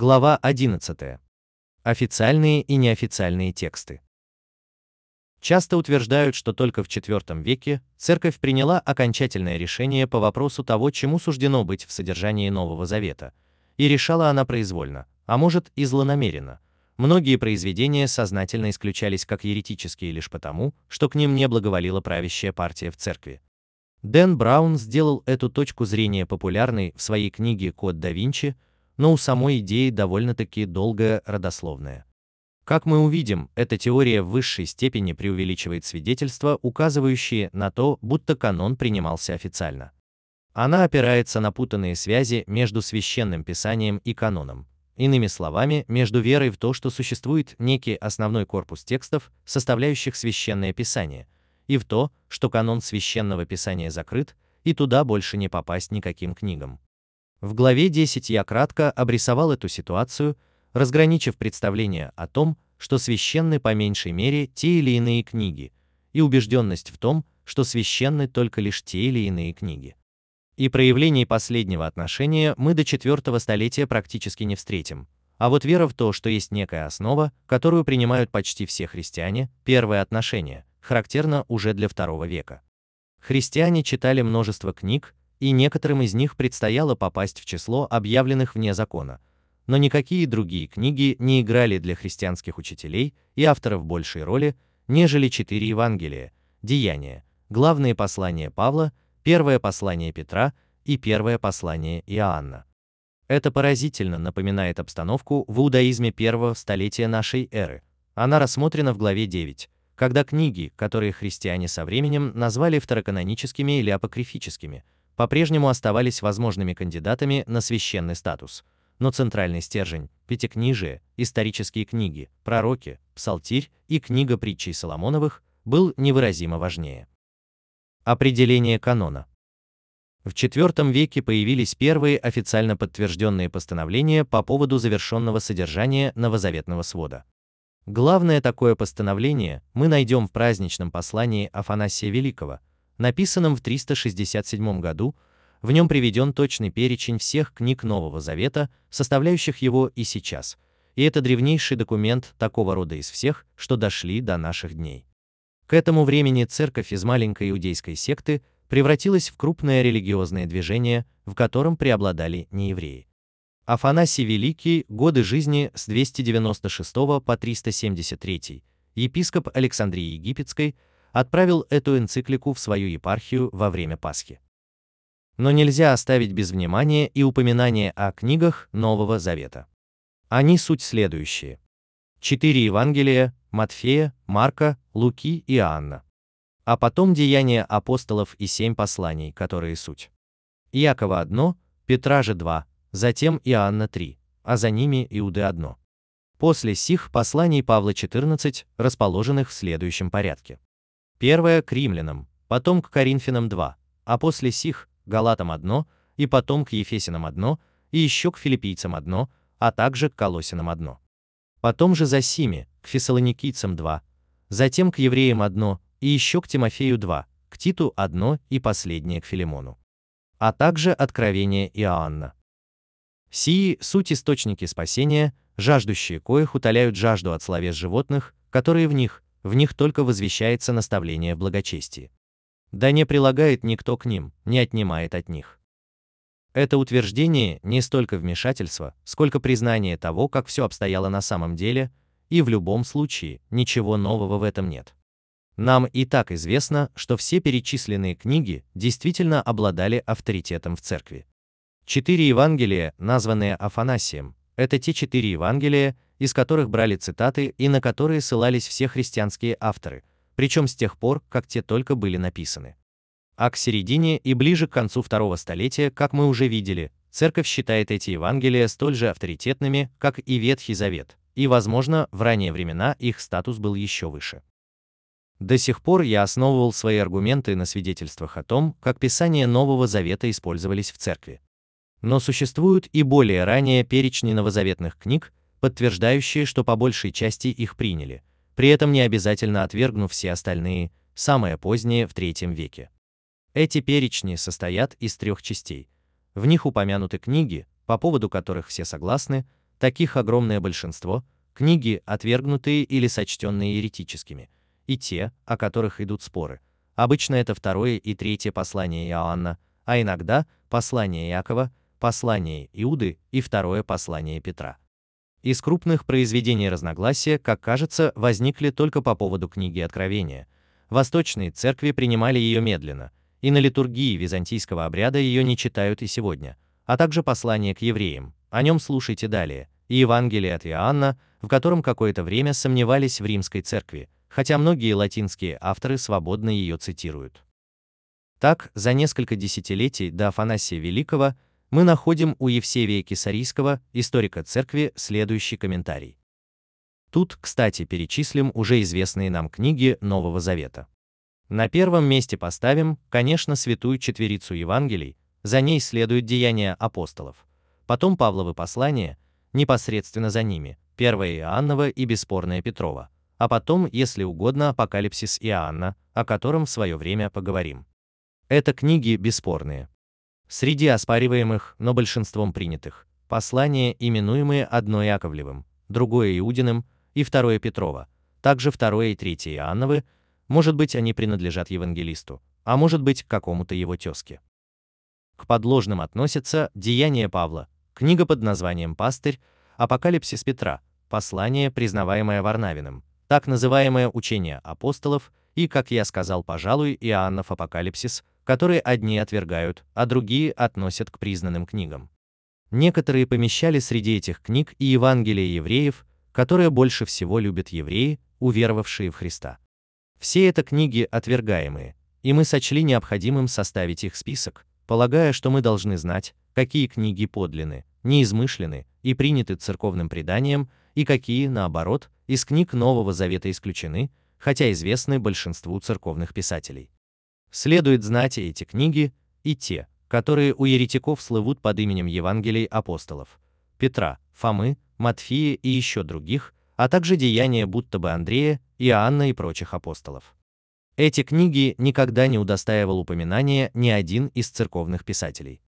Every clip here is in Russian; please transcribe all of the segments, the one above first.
Глава 11. Официальные и неофициальные тексты. Часто утверждают, что только в IV веке церковь приняла окончательное решение по вопросу того, чему суждено быть в содержании Нового Завета, и решала она произвольно, а может и злонамеренно. Многие произведения сознательно исключались как еретические лишь потому, что к ним не благоволила правящая партия в церкви. Дэн Браун сделал эту точку зрения популярной в своей книге «Код да Винчи», но у самой идеи довольно-таки долгая родословная. Как мы увидим, эта теория в высшей степени преувеличивает свидетельства, указывающие на то, будто канон принимался официально. Она опирается на путанные связи между священным писанием и каноном. Иными словами, между верой в то, что существует некий основной корпус текстов, составляющих священное писание – и в то, что канон священного писания закрыт, и туда больше не попасть никаким книгам. В главе 10 я кратко обрисовал эту ситуацию, разграничив представление о том, что священны по меньшей мере те или иные книги, и убежденность в том, что священны только лишь те или иные книги. И проявлений последнего отношения мы до четвертого столетия практически не встретим, а вот вера в то, что есть некая основа, которую принимают почти все христиане, первое отношение, характерно уже для II века. Христиане читали множество книг, и некоторым из них предстояло попасть в число объявленных вне закона, но никакие другие книги не играли для христианских учителей и авторов большей роли, нежели четыре Евангелия, Деяния, главные послания Павла, первое послание Петра и первое послание Иоанна. Это поразительно напоминает обстановку в иудаизме первого столетия нашей эры. Она рассмотрена в главе 9, когда книги, которые христиане со временем назвали второканоническими или апокрифическими, по-прежнему оставались возможными кандидатами на священный статус, но центральный стержень, пятикнижие, исторические книги, пророки, псалтирь и книга притчей Соломоновых был невыразимо важнее. Определение канона. В IV веке появились первые официально подтвержденные постановления по поводу завершенного содержания новозаветного свода. Главное такое постановление мы найдем в праздничном послании Афанасия Великого, написанном в 367 году, в нем приведен точный перечень всех книг Нового Завета, составляющих его и сейчас, и это древнейший документ такого рода из всех, что дошли до наших дней. К этому времени церковь из маленькой иудейской секты превратилась в крупное религиозное движение, в котором преобладали неевреи. Афанасий Великий, годы жизни с 296 по 373, епископ Александрии Египетской, отправил эту энциклику в свою епархию во время Пасхи. Но нельзя оставить без внимания и упоминания о книгах Нового Завета. Они суть следующие. Четыре Евангелия – Матфея, Марка, Луки и Иоанна. А потом Деяния апостолов и семь посланий, которые суть. Иакова одно, Петра же два, затем Иоанна 3, а за ними Иуды 1. После сих посланий Павла 14, расположенных в следующем порядке. Первое к римлянам, потом к коринфянам 2, а после сих галатам 1, и потом к ефесянам 1, и еще к филиппийцам 1, а также к колосинам 1. Потом же за сими, к фессалоникийцам 2, затем к евреям 1, и еще к Тимофею 2, к Титу 1 и последнее к Филимону. А также откровение Иоанна. Сии – суть источники спасения, жаждущие коих утоляют жажду от словес животных, которые в них, в них только возвещается наставление благочестии. Да не прилагает никто к ним, не отнимает от них. Это утверждение не столько вмешательство, сколько признание того, как все обстояло на самом деле, и в любом случае ничего нового в этом нет. Нам и так известно, что все перечисленные книги действительно обладали авторитетом в церкви. Четыре Евангелия, названные Афанасием, это те четыре Евангелия, из которых брали цитаты и на которые ссылались все христианские авторы, причем с тех пор, как те только были написаны. А к середине и ближе к концу второго столетия, как мы уже видели, церковь считает эти Евангелия столь же авторитетными, как и Ветхий Завет, и, возможно, в ранние времена их статус был еще выше. До сих пор я основывал свои аргументы на свидетельствах о том, как Писания Нового Завета использовались в церкви. Но существуют и более ранее перечни новозаветных книг, подтверждающие, что по большей части их приняли, при этом не обязательно отвергнув все остальные, самые поздние в III веке. Эти перечни состоят из трех частей. В них упомянуты книги, по поводу которых все согласны, таких огромное большинство, книги, отвергнутые или сочтенные еретическими, и те, о которых идут споры. Обычно это второе и третье послание Иоанна, а иногда послание Иакова, послание Иуды и второе послание Петра. Из крупных произведений разногласия, как кажется, возникли только по поводу книги Откровения. Восточные церкви принимали ее медленно, и на литургии византийского обряда ее не читают и сегодня, а также послание к евреям, о нем слушайте далее, и Евангелие от Иоанна, в котором какое-то время сомневались в римской церкви, хотя многие латинские авторы свободно ее цитируют. Так, за несколько десятилетий до Афанасия Великого мы находим у Евсевия Кесарийского, историка церкви, следующий комментарий. Тут, кстати, перечислим уже известные нам книги Нового Завета. На первом месте поставим, конечно, святую четверицу Евангелий, за ней следуют деяния апостолов, потом Павловы послания, непосредственно за ними, первое Иоанново и бесспорное Петрова, а потом, если угодно, апокалипсис Иоанна, о котором в свое время поговорим. Это книги бесспорные, Среди оспариваемых, но большинством принятых, послания, именуемые одно Яковлевым, другое Иудиным и второе Петрова, также второе и третье Иоанновы, может быть, они принадлежат евангелисту, а может быть, какому-то его тезке. К подложным относятся Деяния Павла, книга под названием «Пастырь», Апокалипсис Петра, послание, признаваемое Варнавиным, так называемое учение апостолов и, как я сказал, пожалуй, Иоаннов Апокалипсис, которые одни отвергают, а другие относят к признанным книгам. Некоторые помещали среди этих книг и Евангелие евреев, которые больше всего любят евреи, уверовавшие в Христа. Все это книги отвергаемые, и мы сочли необходимым составить их список, полагая, что мы должны знать, какие книги подлинны, неизмышлены и приняты церковным преданием, и какие, наоборот, из книг Нового Завета исключены, хотя известны большинству церковных писателей. Следует знать и эти книги, и те, которые у еретиков слывут под именем Евангелий апостолов Петра, Фомы, Матфея и еще других, а также деяния будто бы Андрея, Иоанна и прочих апостолов. Эти книги никогда не удостаивал упоминания ни один из церковных писателей.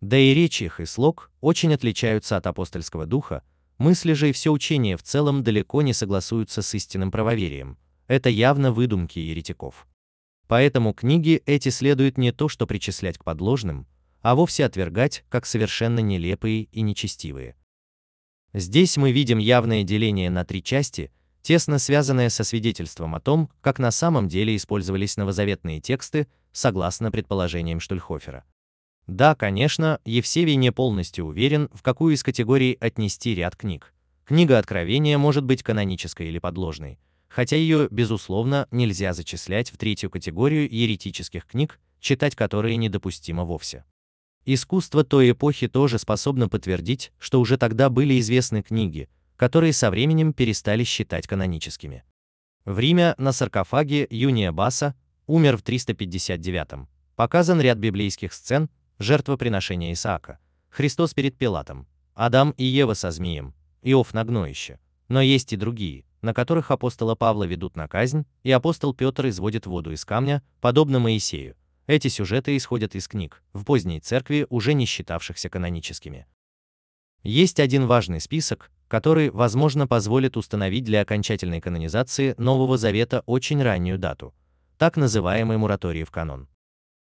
Да и речь их и слог очень отличаются от апостольского духа, мысли же и все учение в целом далеко не согласуются с истинным правоверием. Это явно выдумки еретиков. Поэтому книги эти следует не то что причислять к подложным, а вовсе отвергать как совершенно нелепые и нечестивые. Здесь мы видим явное деление на три части, тесно связанное со свидетельством о том, как на самом деле использовались новозаветные тексты, согласно предположениям Штульхофера. Да, конечно, Евсевий не полностью уверен, в какую из категорий отнести ряд книг. Книга Откровения может быть канонической или подложной, хотя ее, безусловно, нельзя зачислять в третью категорию еретических книг, читать которые недопустимо вовсе. Искусство той эпохи тоже способно подтвердить, что уже тогда были известны книги, которые со временем перестали считать каноническими. В Риме на саркофаге Юния Баса умер в 359 показан ряд библейских сцен, жертвоприношения Исаака, Христос перед Пилатом, Адам и Ева со змеем, Иов на гноище. Но есть и другие, на которых апостола Павла ведут на казнь, и апостол Петр изводит воду из камня, подобно Моисею. Эти сюжеты исходят из книг, в поздней церкви уже не считавшихся каноническими. Есть один важный список, который, возможно, позволит установить для окончательной канонизации Нового Завета очень раннюю дату, так называемый в канон.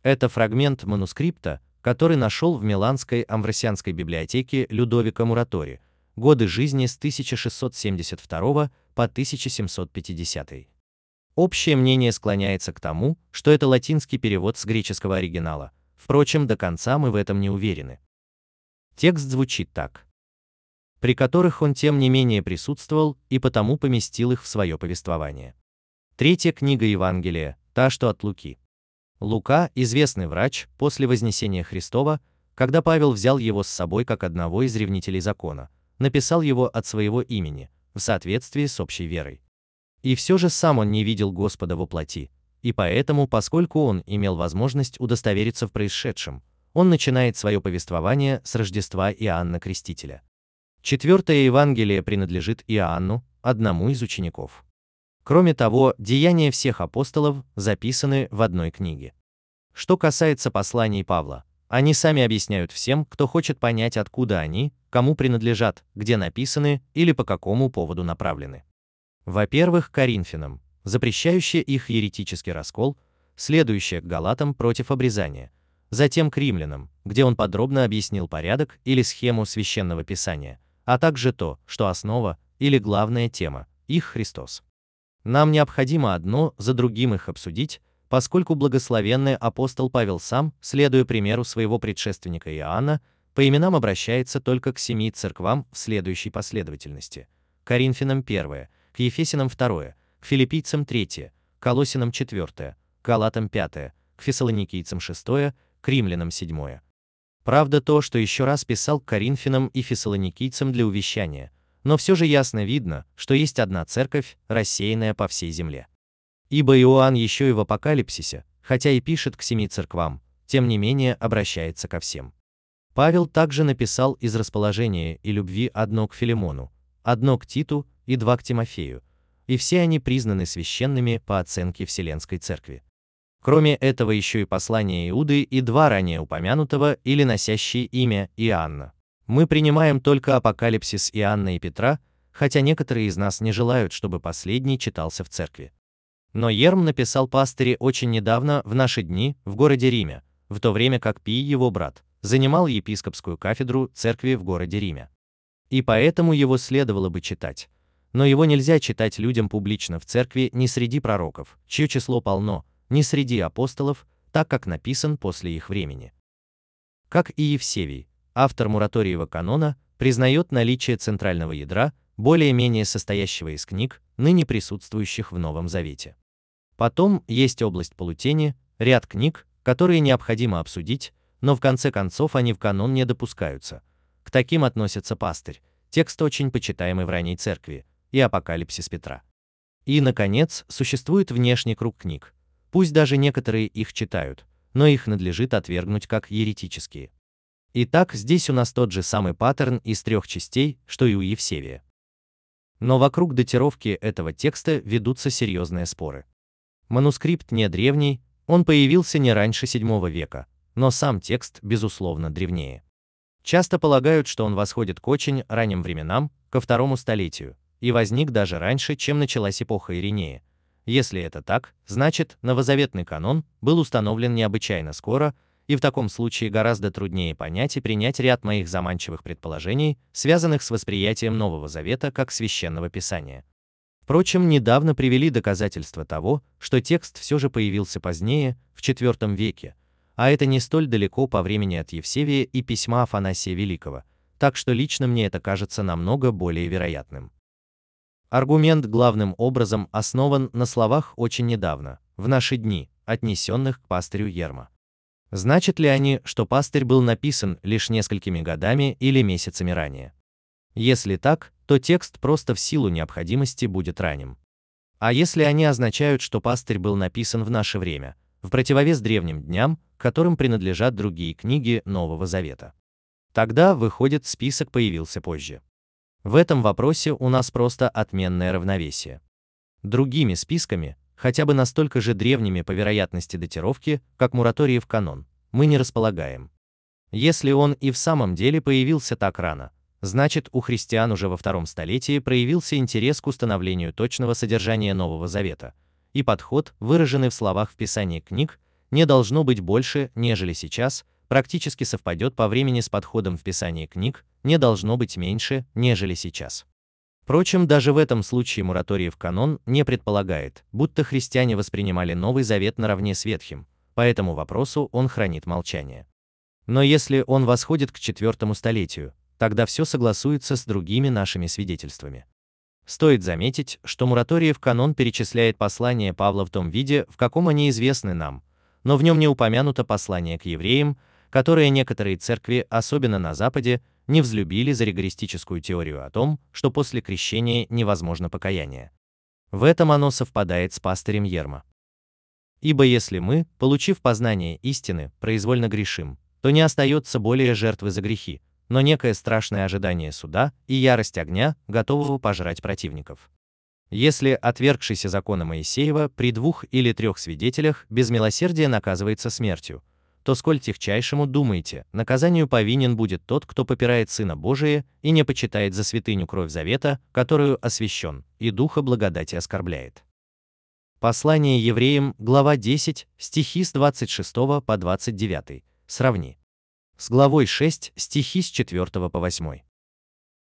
Это фрагмент манускрипта, который нашел в Миланской амвросианской библиотеке Людовика Муратори, годы жизни с 1672 по 1750. Общее мнение склоняется к тому, что это латинский перевод с греческого оригинала, впрочем, до конца мы в этом не уверены. Текст звучит так. При которых он тем не менее присутствовал и потому поместил их в свое повествование. Третья книга Евангелия, та, что от Луки. Лука, известный врач, после Вознесения Христова, когда Павел взял его с собой как одного из ревнителей закона, написал его от своего имени, в соответствии с общей верой. И все же сам он не видел Господа во плоти, и поэтому, поскольку он имел возможность удостовериться в происшедшем, он начинает свое повествование с Рождества Иоанна Крестителя. Четвертое Евангелие принадлежит Иоанну, одному из учеников. Кроме того, деяния всех апостолов записаны в одной книге. Что касается посланий Павла, Они сами объясняют всем, кто хочет понять, откуда они, кому принадлежат, где написаны или по какому поводу направлены. Во-первых, Коринфянам, запрещающее их еретический раскол, следующее к Галатам против обрезания, затем к римлянам, где он подробно объяснил порядок или схему священного писания, а также то, что основа или главная тема их Христос. Нам необходимо одно за другим их обсудить, поскольку благословенный апостол Павел сам, следуя примеру своего предшественника Иоанна, по именам обращается только к семи церквам в следующей последовательности. Коринфянам 1, к Ефесянам 2, к Филиппийцам 3, к Колосинам 4, к Галатам 5, к Фессалоникийцам 6, к Римлянам 7. Правда то, что еще раз писал к Коринфянам и Фессалоникийцам для увещания, но все же ясно видно, что есть одна церковь, рассеянная по всей земле. Ибо Иоанн еще и в Апокалипсисе, хотя и пишет к семи церквам, тем не менее обращается ко всем. Павел также написал из расположения и любви одно к Филимону, одно к Титу и два к Тимофею, и все они признаны священными по оценке Вселенской Церкви. Кроме этого еще и послание Иуды и два ранее упомянутого или носящие имя Иоанна. Мы принимаем только Апокалипсис Иоанна и Петра, хотя некоторые из нас не желают, чтобы последний читался в церкви. Но Ерм написал пастыре очень недавно, в наши дни, в городе Риме, в то время как Пий, его брат, занимал епископскую кафедру церкви в городе Риме. И поэтому его следовало бы читать. Но его нельзя читать людям публично в церкви не среди пророков, чье число полно, не среди апостолов, так как написан после их времени. Как и Евсевий, автор Мураториева канона признает наличие центрального ядра, более-менее состоящего из книг, ныне присутствующих в Новом Завете. Потом есть область полутени, ряд книг, которые необходимо обсудить, но в конце концов они в канон не допускаются. К таким относятся пастырь, текст очень почитаемый в ранней церкви, и апокалипсис Петра. И, наконец, существует внешний круг книг. Пусть даже некоторые их читают, но их надлежит отвергнуть как еретические. Итак, здесь у нас тот же самый паттерн из трех частей, что и у Евсевия. Но вокруг датировки этого текста ведутся серьезные споры. Манускрипт не древний, он появился не раньше VII века, но сам текст, безусловно, древнее. Часто полагают, что он восходит к очень ранним временам, ко второму столетию, и возник даже раньше, чем началась эпоха Иринея. Если это так, значит, новозаветный канон был установлен необычайно скоро, и в таком случае гораздо труднее понять и принять ряд моих заманчивых предположений, связанных с восприятием Нового Завета как священного писания. Впрочем, недавно привели доказательства того, что текст все же появился позднее, в IV веке, а это не столь далеко по времени от Евсевия и письма Афанасия Великого, так что лично мне это кажется намного более вероятным. Аргумент главным образом основан на словах очень недавно, в наши дни, отнесенных к пастырю Ерма. Значит ли они, что пастырь был написан лишь несколькими годами или месяцами ранее? Если так, то текст просто в силу необходимости будет ранним. А если они означают, что пастырь был написан в наше время, в противовес древним дням, которым принадлежат другие книги Нового Завета? Тогда, выходит, список появился позже. В этом вопросе у нас просто отменное равновесие. Другими списками, хотя бы настолько же древними по вероятности датировки, как Мураториев канон, мы не располагаем. Если он и в самом деле появился так рано, значит у христиан уже во втором столетии проявился интерес к установлению точного содержания Нового Завета, и подход, выраженный в словах в Писании книг, не должно быть больше, нежели сейчас, практически совпадет по времени с подходом в Писании книг, не должно быть меньше, нежели сейчас. Впрочем, даже в этом случае мораториев канон не предполагает, будто христиане воспринимали Новый Завет наравне с Ветхим, по этому вопросу он хранит молчание. Но если он восходит к четвертому столетию, тогда все согласуется с другими нашими свидетельствами. Стоит заметить, что Мураториев канон перечисляет послания Павла в том виде, в каком они известны нам, но в нем не упомянуто послание к евреям, которое некоторые церкви, особенно на Западе, не взлюбили за ригористическую теорию о том, что после крещения невозможно покаяние. В этом оно совпадает с пастырем Ерма. Ибо если мы, получив познание истины, произвольно грешим, то не остается более жертвы за грехи, но некое страшное ожидание суда и ярость огня, готового пожрать противников. Если отвергшийся закона Моисеева при двух или трех свидетелях без милосердия наказывается смертью, то сколь техчайшему думаете, наказанию повинен будет тот, кто попирает Сына Божия и не почитает за святыню кровь завета, которую освящен, и Духа благодати оскорбляет. Послание евреям, глава 10, стихи с 26 по 29. Сравни. С главой 6, стихи с 4 по 8.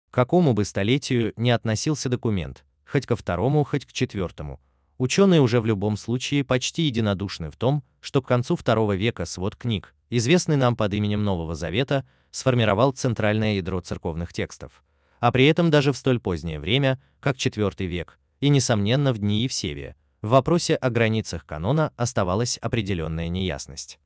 К какому бы столетию не относился документ, хоть ко второму, хоть к четвертому, ученые уже в любом случае почти единодушны в том, что к концу второго века свод книг, известный нам под именем Нового Завета, сформировал центральное ядро церковных текстов, а при этом даже в столь позднее время, как IV век, и, несомненно, в дни Евсевия, в вопросе о границах канона оставалась определенная неясность.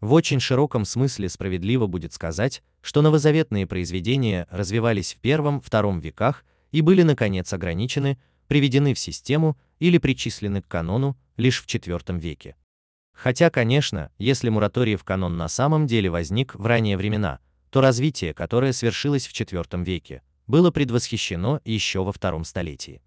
В очень широком смысле справедливо будет сказать, что новозаветные произведения развивались в первом-втором веках и были, наконец, ограничены, приведены в систему или причислены к канону лишь в IV веке. Хотя, конечно, если мораторий в канон на самом деле возник в ранние времена, то развитие, которое свершилось в IV веке, было предвосхищено еще во втором столетии.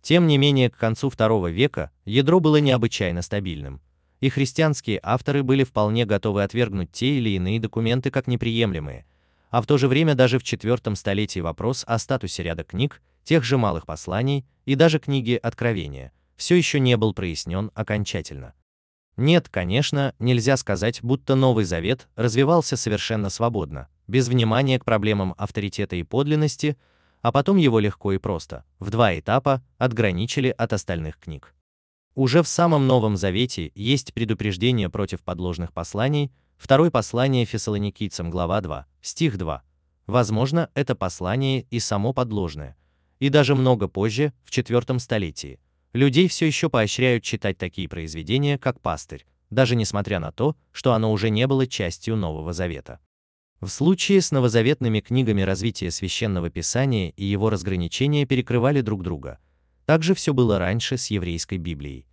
Тем не менее, к концу II века ядро было необычайно стабильным, и христианские авторы были вполне готовы отвергнуть те или иные документы как неприемлемые, а в то же время даже в IV столетии вопрос о статусе ряда книг, тех же малых посланий и даже книги Откровения, все еще не был прояснен окончательно. Нет, конечно, нельзя сказать, будто Новый Завет развивался совершенно свободно, без внимания к проблемам авторитета и подлинности, а потом его легко и просто, в два этапа, отграничили от остальных книг. Уже в самом Новом Завете есть предупреждение против подложных посланий, второе послание Фессалоникийцам, глава 2, стих 2. Возможно, это послание и само подложное. И даже много позже, в IV столетии, людей все еще поощряют читать такие произведения, как «Пастырь», даже несмотря на то, что оно уже не было частью Нового Завета. В случае с новозаветными книгами развитие священного писания и его разграничения перекрывали друг друга. Также все было раньше с еврейской Библией.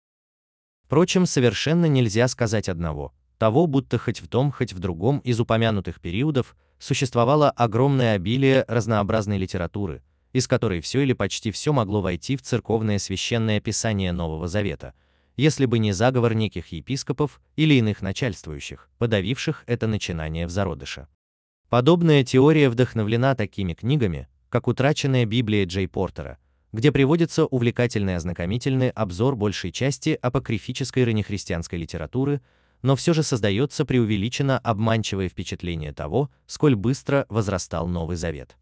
Впрочем, совершенно нельзя сказать одного, того, будто хоть в том, хоть в другом из упомянутых периодов существовало огромное обилие разнообразной литературы, из которой все или почти все могло войти в церковное священное писание Нового Завета, если бы не заговор неких епископов или иных начальствующих, подавивших это начинание в зародыше. Подобная теория вдохновлена такими книгами, как «Утраченная Библия» Джей Портера, где приводится увлекательный ознакомительный обзор большей части апокрифической раннехристианской литературы, но все же создается преувеличенно обманчивое впечатление того, сколь быстро возрастал Новый Завет.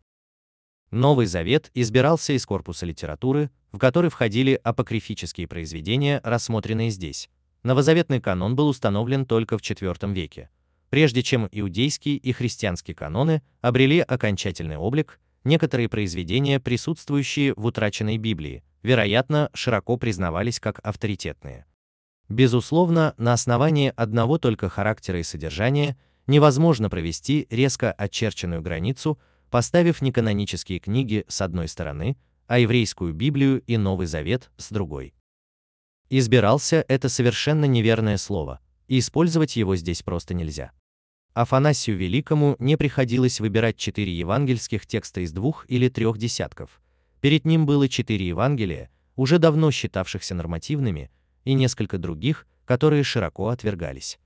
Новый Завет избирался из корпуса литературы, в который входили апокрифические произведения, рассмотренные здесь. Новозаветный канон был установлен только в IV веке, Прежде чем иудейские и христианские каноны обрели окончательный облик, некоторые произведения, присутствующие в утраченной Библии, вероятно, широко признавались как авторитетные. Безусловно, на основании одного только характера и содержания невозможно провести резко очерченную границу, поставив неканонические книги с одной стороны, а еврейскую Библию и Новый Завет с другой. Избирался это совершенно неверное слово, и использовать его здесь просто нельзя. Афанасию Великому не приходилось выбирать четыре евангельских текста из двух или трех десятков. Перед ним было четыре Евангелия, уже давно считавшихся нормативными, и несколько других, которые широко отвергались.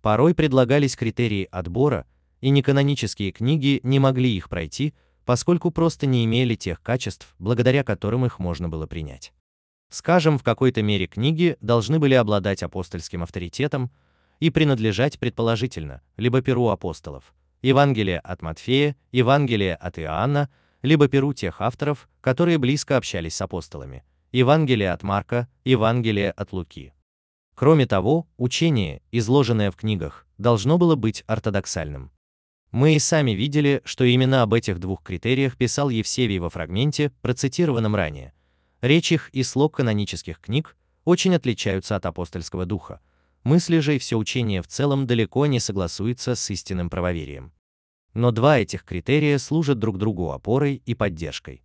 Порой предлагались критерии отбора, и неканонические книги не могли их пройти, поскольку просто не имели тех качеств, благодаря которым их можно было принять. Скажем, в какой-то мере книги должны были обладать апостольским авторитетом, и принадлежать предположительно либо перу апостолов, Евангелие от Матфея, Евангелие от Иоанна, либо перу тех авторов, которые близко общались с апостолами, Евангелие от Марка, Евангелие от Луки. Кроме того, учение, изложенное в книгах, должно было быть ортодоксальным. Мы и сами видели, что именно об этих двух критериях писал Евсевий во фрагменте, процитированном ранее. Речь их и слог канонических книг очень отличаются от апостольского духа, Мысли же и все учение в целом далеко не согласуется с истинным правоверием. Но два этих критерия служат друг другу опорой и поддержкой.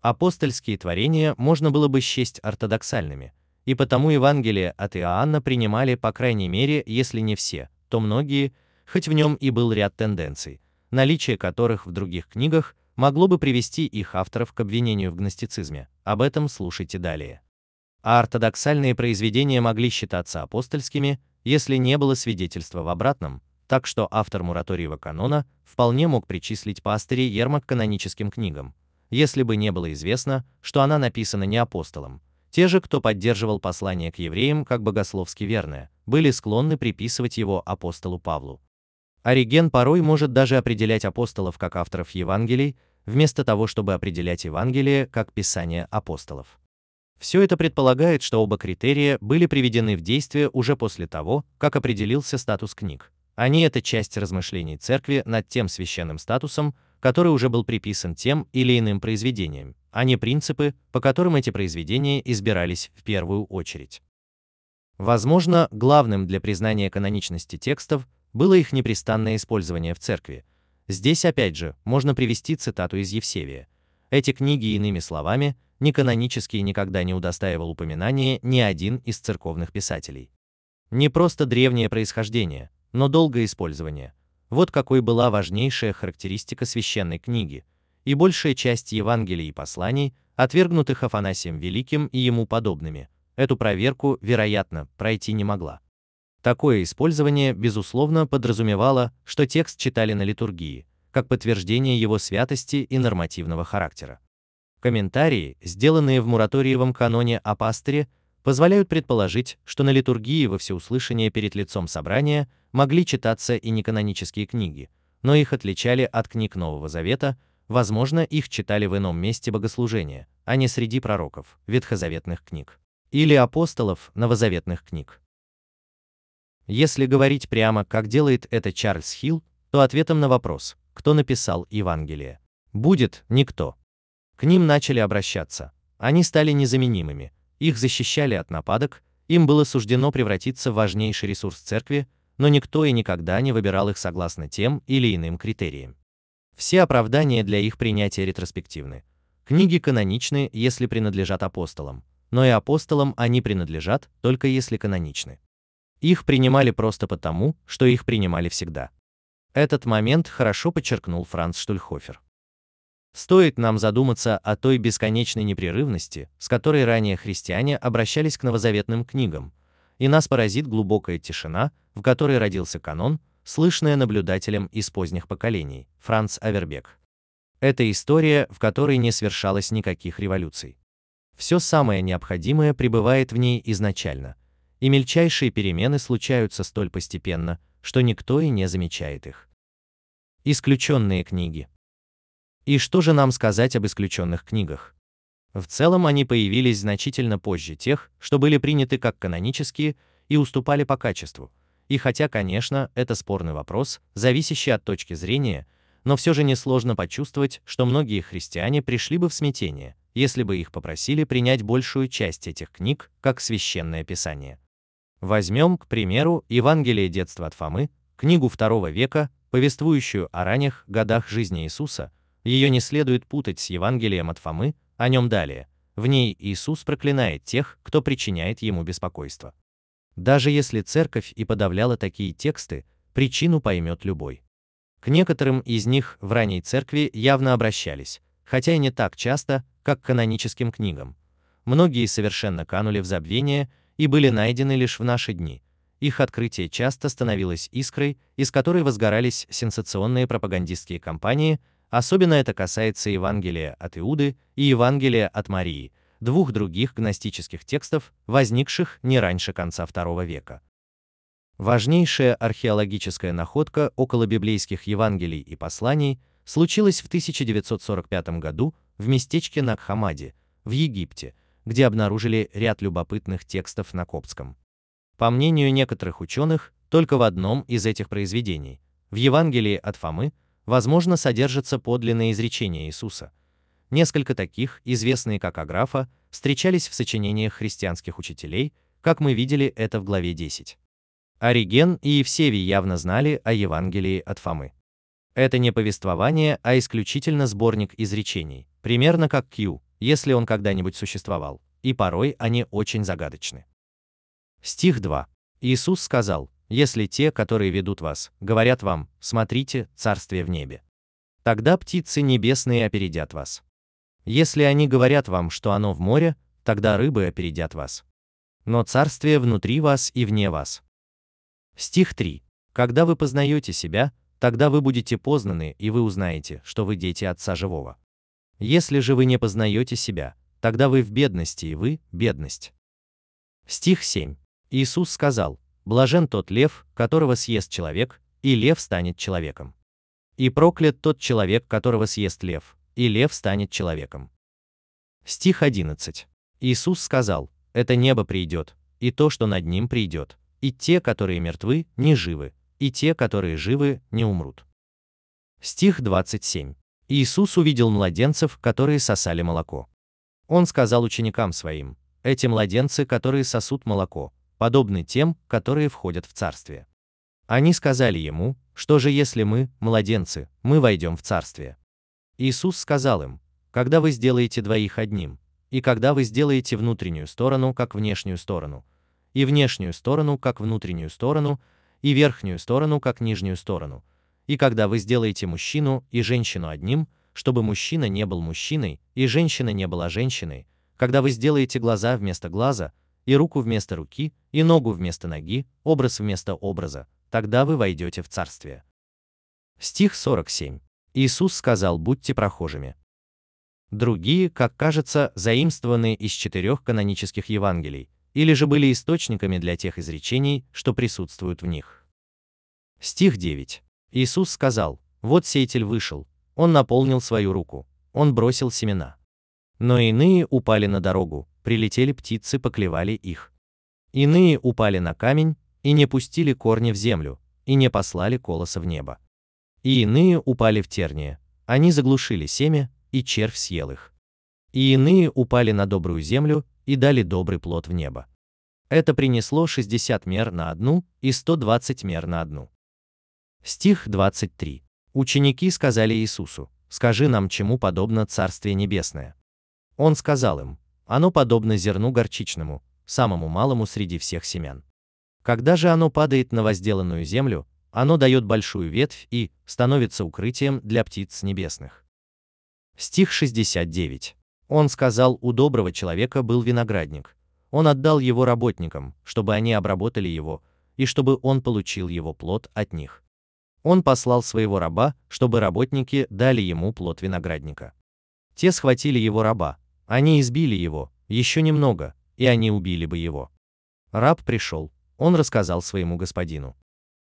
Апостольские творения можно было бы счесть ортодоксальными, и потому Евангелие от Иоанна принимали по крайней мере, если не все, то многие, хоть в нем и был ряд тенденций, наличие которых в других книгах могло бы привести их авторов к обвинению в гностицизме. Об этом слушайте далее а ортодоксальные произведения могли считаться апостольскими, если не было свидетельства в обратном, так что автор Мураториева канона вполне мог причислить пастыре Ерма к каноническим книгам, если бы не было известно, что она написана не апостолом. Те же, кто поддерживал послание к евреям как богословски верное, были склонны приписывать его апостолу Павлу. Ориген порой может даже определять апостолов как авторов Евангелий, вместо того, чтобы определять Евангелие как писание апостолов. Все это предполагает, что оба критерия были приведены в действие уже после того, как определился статус книг. Они – это часть размышлений церкви над тем священным статусом, который уже был приписан тем или иным произведениям, а не принципы, по которым эти произведения избирались в первую очередь. Возможно, главным для признания каноничности текстов было их непрестанное использование в церкви. Здесь опять же можно привести цитату из Евсевия. Эти книги, иными словами, неканонические никогда не удостаивал упоминания ни один из церковных писателей. Не просто древнее происхождение, но долгое использование. Вот какой была важнейшая характеристика священной книги, и большая часть Евангелий и посланий, отвергнутых Афанасием Великим и ему подобными, эту проверку, вероятно, пройти не могла. Такое использование, безусловно, подразумевало, что текст читали на литургии, как подтверждение его святости и нормативного характера. Комментарии, сделанные в Мураториевом каноне о пастыре, позволяют предположить, что на литургии во всеуслышание перед лицом собрания могли читаться и неканонические книги, но их отличали от книг Нового Завета, возможно, их читали в ином месте богослужения, а не среди пророков, ветхозаветных книг или апостолов новозаветных книг. Если говорить прямо, как делает это Чарльз Хилл, то ответом на вопрос, кто написал Евангелие, будет никто. К ним начали обращаться. Они стали незаменимыми, их защищали от нападок, им было суждено превратиться в важнейший ресурс церкви, но никто и никогда не выбирал их согласно тем или иным критериям. Все оправдания для их принятия ретроспективны. Книги каноничны, если принадлежат апостолам, но и апостолам они принадлежат только если каноничны. Их принимали просто потому, что их принимали всегда. Этот момент хорошо подчеркнул Франц Штульхофер. Стоит нам задуматься о той бесконечной непрерывности, с которой ранее христиане обращались к новозаветным книгам, и нас поразит глубокая тишина, в которой родился канон, слышная наблюдателем из поздних поколений, Франц Авербек. Это история, в которой не свершалось никаких революций. Все самое необходимое пребывает в ней изначально, и мельчайшие перемены случаются столь постепенно, что никто и не замечает их. Исключенные книги. И что же нам сказать об исключенных книгах? В целом они появились значительно позже тех, что были приняты как канонические и уступали по качеству. И хотя, конечно, это спорный вопрос, зависящий от точки зрения, но все же несложно почувствовать, что многие христиане пришли бы в смятение, если бы их попросили принять большую часть этих книг как священное писание. Возьмем, к примеру, Евангелие детства от Фомы, книгу II века, повествующую о ранних годах жизни Иисуса, ее не следует путать с Евангелием от Фомы, о нем далее. В ней Иисус проклинает тех, кто причиняет ему беспокойство. Даже если церковь и подавляла такие тексты, причину поймет любой. К некоторым из них в ранней церкви явно обращались, хотя и не так часто, как к каноническим книгам. Многие совершенно канули в забвение и были найдены лишь в наши дни. Их открытие часто становилось искрой, из которой возгорались сенсационные пропагандистские кампании, Особенно это касается Евангелия от Иуды и Евангелия от Марии, двух других гностических текстов, возникших не раньше конца II века. Важнейшая археологическая находка около библейских Евангелий и посланий случилась в 1945 году в местечке Накхамаде, в Египте, где обнаружили ряд любопытных текстов на коптском. По мнению некоторых ученых, только в одном из этих произведений, в Евангелии от Фомы, возможно, содержится подлинное изречение Иисуса. Несколько таких, известные как аграфа, встречались в сочинениях христианских учителей, как мы видели это в главе 10. Ориген и Евсевий явно знали о Евангелии от Фомы. Это не повествование, а исключительно сборник изречений, примерно как Q, если он когда-нибудь существовал, и порой они очень загадочны. Стих 2. Иисус сказал, если те, которые ведут вас, говорят вам, смотрите, царствие в небе. Тогда птицы небесные опередят вас. Если они говорят вам, что оно в море, тогда рыбы опередят вас. Но царствие внутри вас и вне вас. Стих 3. Когда вы познаете себя, тогда вы будете познаны, и вы узнаете, что вы дети Отца Живого. Если же вы не познаете себя, тогда вы в бедности, и вы – бедность. Стих 7. Иисус сказал, «Блажен тот лев, которого съест человек, и лев станет человеком. И проклят тот человек, которого съест лев, и лев станет человеком». Стих 11. Иисус сказал, «Это небо придет, и то, что над ним придет, и те, которые мертвы, не живы, и те, которые живы, не умрут». Стих 27. Иисус увидел младенцев, которые сосали молоко. Он сказал ученикам своим, эти младенцы, которые сосут молоко, подобны тем, которые входят в царствие. Они сказали ему, что же если мы, младенцы, мы войдем в царствие? Иисус сказал им, когда вы сделаете двоих одним, и когда вы сделаете внутреннюю сторону, как внешнюю сторону, и внешнюю сторону, как внутреннюю сторону, и верхнюю сторону, как нижнюю сторону, и когда вы сделаете мужчину и женщину одним, чтобы мужчина не был мужчиной, и женщина не была женщиной, когда вы сделаете глаза вместо глаза, и руку вместо руки, и ногу вместо ноги, образ вместо образа, тогда вы войдете в царствие. Стих 47. Иисус сказал, будьте прохожими. Другие, как кажется, заимствованы из четырех канонических Евангелий, или же были источниками для тех изречений, что присутствуют в них. Стих 9. Иисус сказал, вот сеятель вышел, он наполнил свою руку, он бросил семена. Но иные упали на дорогу, прилетели птицы, поклевали их. Иные упали на камень, и не пустили корни в землю, и не послали колоса в небо. И иные упали в терние, они заглушили семя, и червь съел их. И иные упали на добрую землю, и дали добрый плод в небо. Это принесло 60 мер на одну и 120 мер на одну. Стих 23. Ученики сказали Иисусу, «Скажи нам, чему подобно Царствие Небесное». Он сказал им, «Оно подобно зерну горчичному, самому малому среди всех семян. Когда же оно падает на возделанную землю, оно дает большую ветвь и становится укрытием для птиц небесных». Стих 69. Он сказал, у доброго человека был виноградник. Он отдал его работникам, чтобы они обработали его, и чтобы он получил его плод от них он послал своего раба, чтобы работники дали ему плод виноградника. Те схватили его раба, они избили его, еще немного, и они убили бы его. Раб пришел, он рассказал своему господину.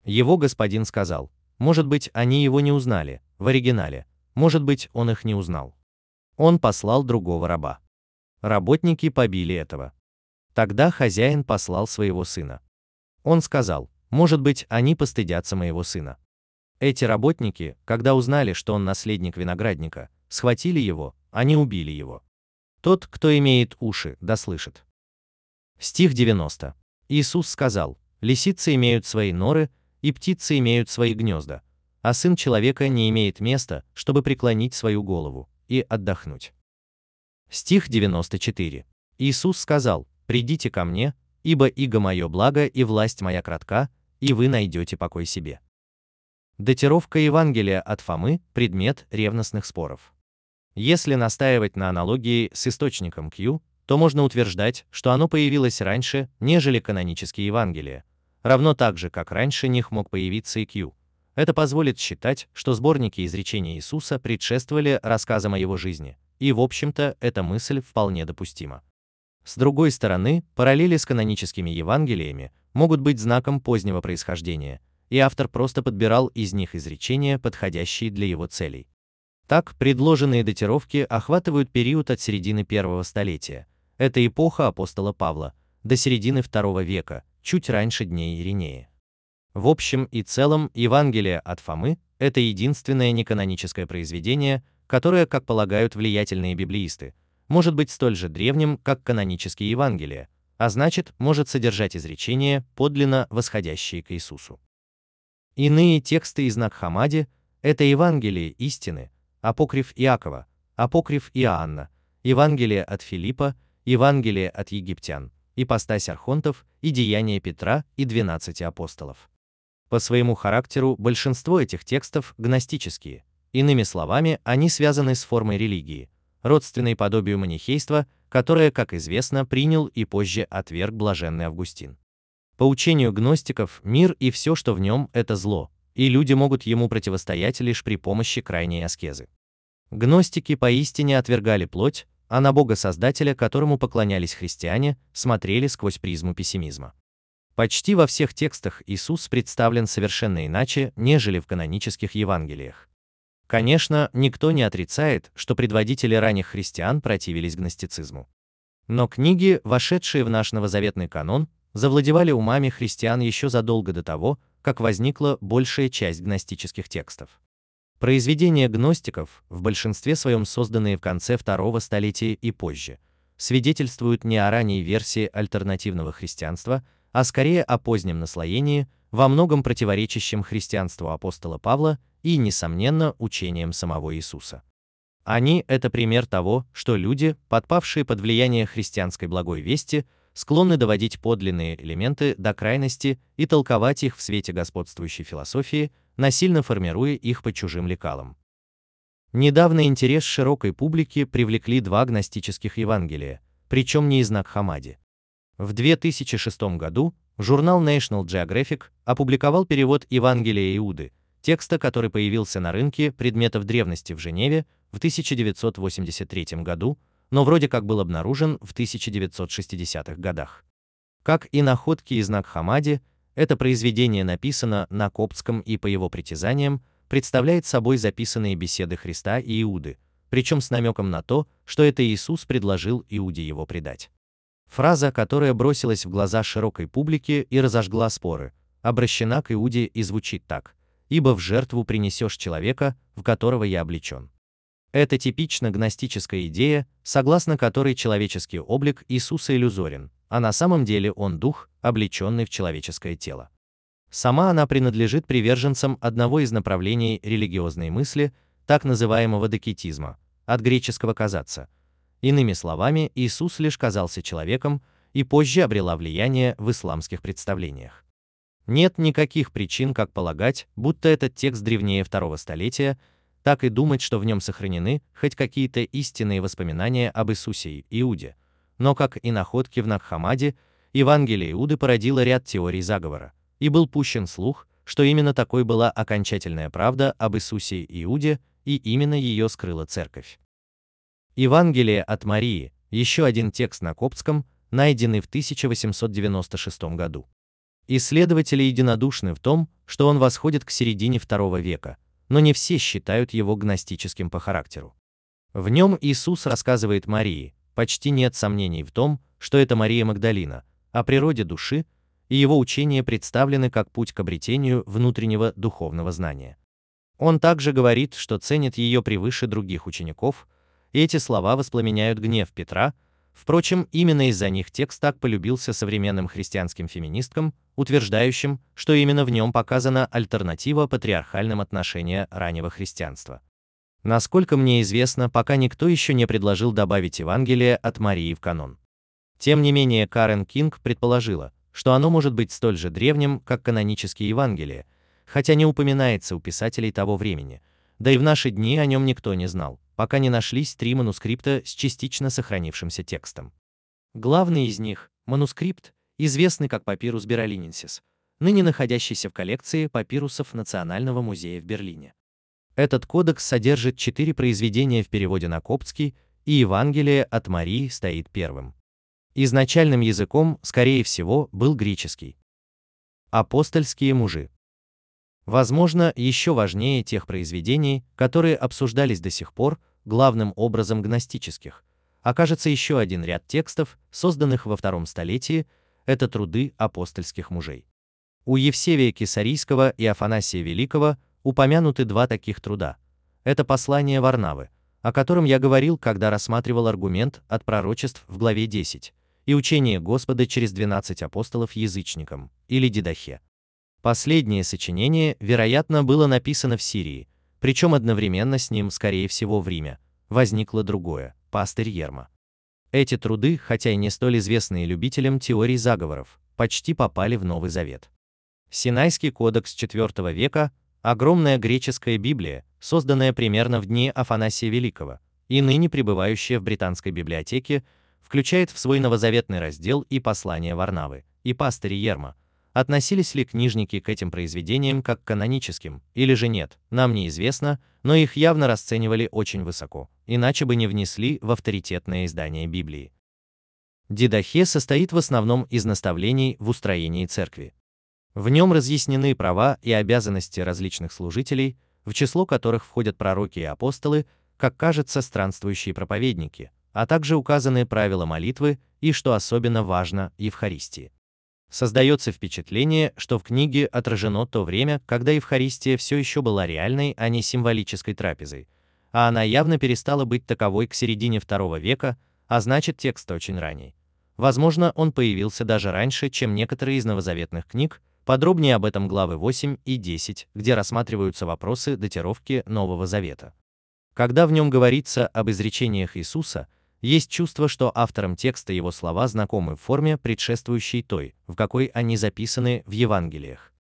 Его господин сказал, может быть, они его не узнали, в оригинале, может быть, он их не узнал. Он послал другого раба. Работники побили этого. Тогда хозяин послал своего сына. Он сказал, может быть, они постыдятся моего сына. Эти работники, когда узнали, что он наследник виноградника, схватили его, они убили его. Тот, кто имеет уши, да слышит. Стих 90. Иисус сказал, лисицы имеют свои норы, и птицы имеют свои гнезда, а сын человека не имеет места, чтобы преклонить свою голову и отдохнуть. Стих 94. Иисус сказал, «Придите ко мне, ибо иго мое благо и власть моя кратка, и вы найдете покой себе». Датировка Евангелия от Фомы – предмет ревностных споров. Если настаивать на аналогии с источником Q, то можно утверждать, что оно появилось раньше, нежели канонические Евангелия, равно так же, как раньше них мог появиться и Q. Это позволит считать, что сборники изречений Иисуса предшествовали рассказам о его жизни, и, в общем-то, эта мысль вполне допустима. С другой стороны, параллели с каноническими Евангелиями могут быть знаком позднего происхождения – и автор просто подбирал из них изречения, подходящие для его целей. Так, предложенные датировки охватывают период от середины первого столетия, это эпоха апостола Павла, до середины второго века, чуть раньше дней Иринея. В общем и целом, Евангелие от Фомы – это единственное неканоническое произведение, которое, как полагают влиятельные библеисты, может быть столь же древним, как канонические Евангелия, а значит, может содержать изречения, подлинно восходящие к Иисусу. Иные тексты из Накхамади – это Евангелие истины, апокриф Иакова, апокриф Иоанна, Евангелие от Филиппа, Евангелие от египтян, ипостась архонтов и деяния Петра и двенадцати апостолов. По своему характеру большинство этих текстов гностические, иными словами, они связаны с формой религии, родственной подобию манихейства, которое, как известно, принял и позже отверг блаженный Августин. По учению гностиков, мир и все, что в нем, это зло, и люди могут ему противостоять лишь при помощи крайней аскезы. Гностики поистине отвергали плоть, а на Бога-Создателя, которому поклонялись христиане, смотрели сквозь призму пессимизма. Почти во всех текстах Иисус представлен совершенно иначе, нежели в канонических Евангелиях. Конечно, никто не отрицает, что предводители ранних христиан противились гностицизму. Но книги, вошедшие в наш новозаветный канон, завладевали умами христиан еще задолго до того, как возникла большая часть гностических текстов. Произведения гностиков, в большинстве своем созданные в конце второго столетия и позже, свидетельствуют не о ранней версии альтернативного христианства, а скорее о позднем наслоении, во многом противоречащем христианству апостола Павла и, несомненно, учениям самого Иисуса. Они – это пример того, что люди, подпавшие под влияние христианской благой вести, склонны доводить подлинные элементы до крайности и толковать их в свете господствующей философии, насильно формируя их по чужим лекалам. Недавно интерес широкой публики привлекли два гностических Евангелия, причем не из Накхамади. В 2006 году журнал National Geographic опубликовал перевод Евангелия Иуды, текста, который появился на рынке предметов древности в Женеве в 1983 году, но вроде как был обнаружен в 1960-х годах. Как и находки из Накхамади, это произведение написано на коптском и по его притязаниям представляет собой записанные беседы Христа и Иуды, причем с намеком на то, что это Иисус предложил Иуде его предать. Фраза, которая бросилась в глаза широкой публике и разожгла споры, обращена к Иуде и звучит так: «Ибо в жертву принесешь человека, в которого я облечен». Это типично гностическая идея, согласно которой человеческий облик Иисуса иллюзорен, а на самом деле он дух, облеченный в человеческое тело. Сама она принадлежит приверженцам одного из направлений религиозной мысли, так называемого докетизма, от греческого казаться. Иными словами, Иисус лишь казался человеком и позже обрела влияние в исламских представлениях. Нет никаких причин, как полагать, будто этот текст древнее второго столетия, так и думать, что в нем сохранены хоть какие-то истинные воспоминания об Иисусе и Иуде. Но как и находки в Накхамаде, Евангелие Иуды породило ряд теорий заговора, и был пущен слух, что именно такой была окончательная правда об Иисусе и Иуде, и именно ее скрыла церковь. Евангелие от Марии, еще один текст на коптском, найденный в 1896 году. Исследователи единодушны в том, что он восходит к середине II века, но не все считают его гностическим по характеру. В нем Иисус рассказывает Марии, почти нет сомнений в том, что это Мария Магдалина, о природе души, и его учения представлены как путь к обретению внутреннего духовного знания. Он также говорит, что ценит ее превыше других учеников, и эти слова воспламеняют гнев Петра, Впрочем, именно из-за них текст так полюбился современным христианским феминисткам, утверждающим, что именно в нем показана альтернатива патриархальным отношениям раннего христианства. Насколько мне известно, пока никто еще не предложил добавить Евангелие от Марии в канон. Тем не менее, Карен Кинг предположила, что оно может быть столь же древним, как канонические Евангелия, хотя не упоминается у писателей того времени, да и в наши дни о нем никто не знал пока не нашлись три манускрипта с частично сохранившимся текстом. Главный из них, манускрипт, известный как папирус Беролиненсис, ныне находящийся в коллекции папирусов Национального музея в Берлине. Этот кодекс содержит четыре произведения в переводе на коптский, и Евангелие от Марии стоит первым. Изначальным языком, скорее всего, был греческий. Апостольские мужи. Возможно, еще важнее тех произведений, которые обсуждались до сих пор, главным образом гностических, окажется еще один ряд текстов, созданных во втором столетии, это труды апостольских мужей. У Евсевия Кесарийского и Афанасия Великого упомянуты два таких труда. Это послание Варнавы, о котором я говорил, когда рассматривал аргумент от пророчеств в главе 10, и учение Господа через 12 апостолов язычникам, или Дидахе. Последнее сочинение, вероятно, было написано в Сирии, причем одновременно с ним, скорее всего, в Риме. Возникло другое – пастырь Ерма. Эти труды, хотя и не столь известные любителям теорий заговоров, почти попали в Новый Завет. Синайский кодекс IV века – огромная греческая Библия, созданная примерно в дни Афанасия Великого, и ныне пребывающая в британской библиотеке, включает в свой новозаветный раздел и послание Варнавы, и пастырь Ерма – относились ли книжники к этим произведениям как каноническим, или же нет, нам неизвестно, но их явно расценивали очень высоко, иначе бы не внесли в авторитетное издание Библии. Дидахе состоит в основном из наставлений в устроении церкви. В нем разъяснены права и обязанности различных служителей, в число которых входят пророки и апостолы, как кажется, странствующие проповедники, а также указаны правила молитвы и, что особенно важно, Евхаристии. Создается впечатление, что в книге отражено то время, когда Евхаристия все еще была реальной, а не символической трапезой, а она явно перестала быть таковой к середине II века, а значит текст очень ранний. Возможно, он появился даже раньше, чем некоторые из новозаветных книг, Подробнее об этом главы 8 и 10, где рассматриваются вопросы датировки Нового Завета. Когда в нем говорится об изречениях Иисуса, есть чувство, что авторам текста его слова знакомы в форме, предшествующей той, в какой они записаны в Евангелиях.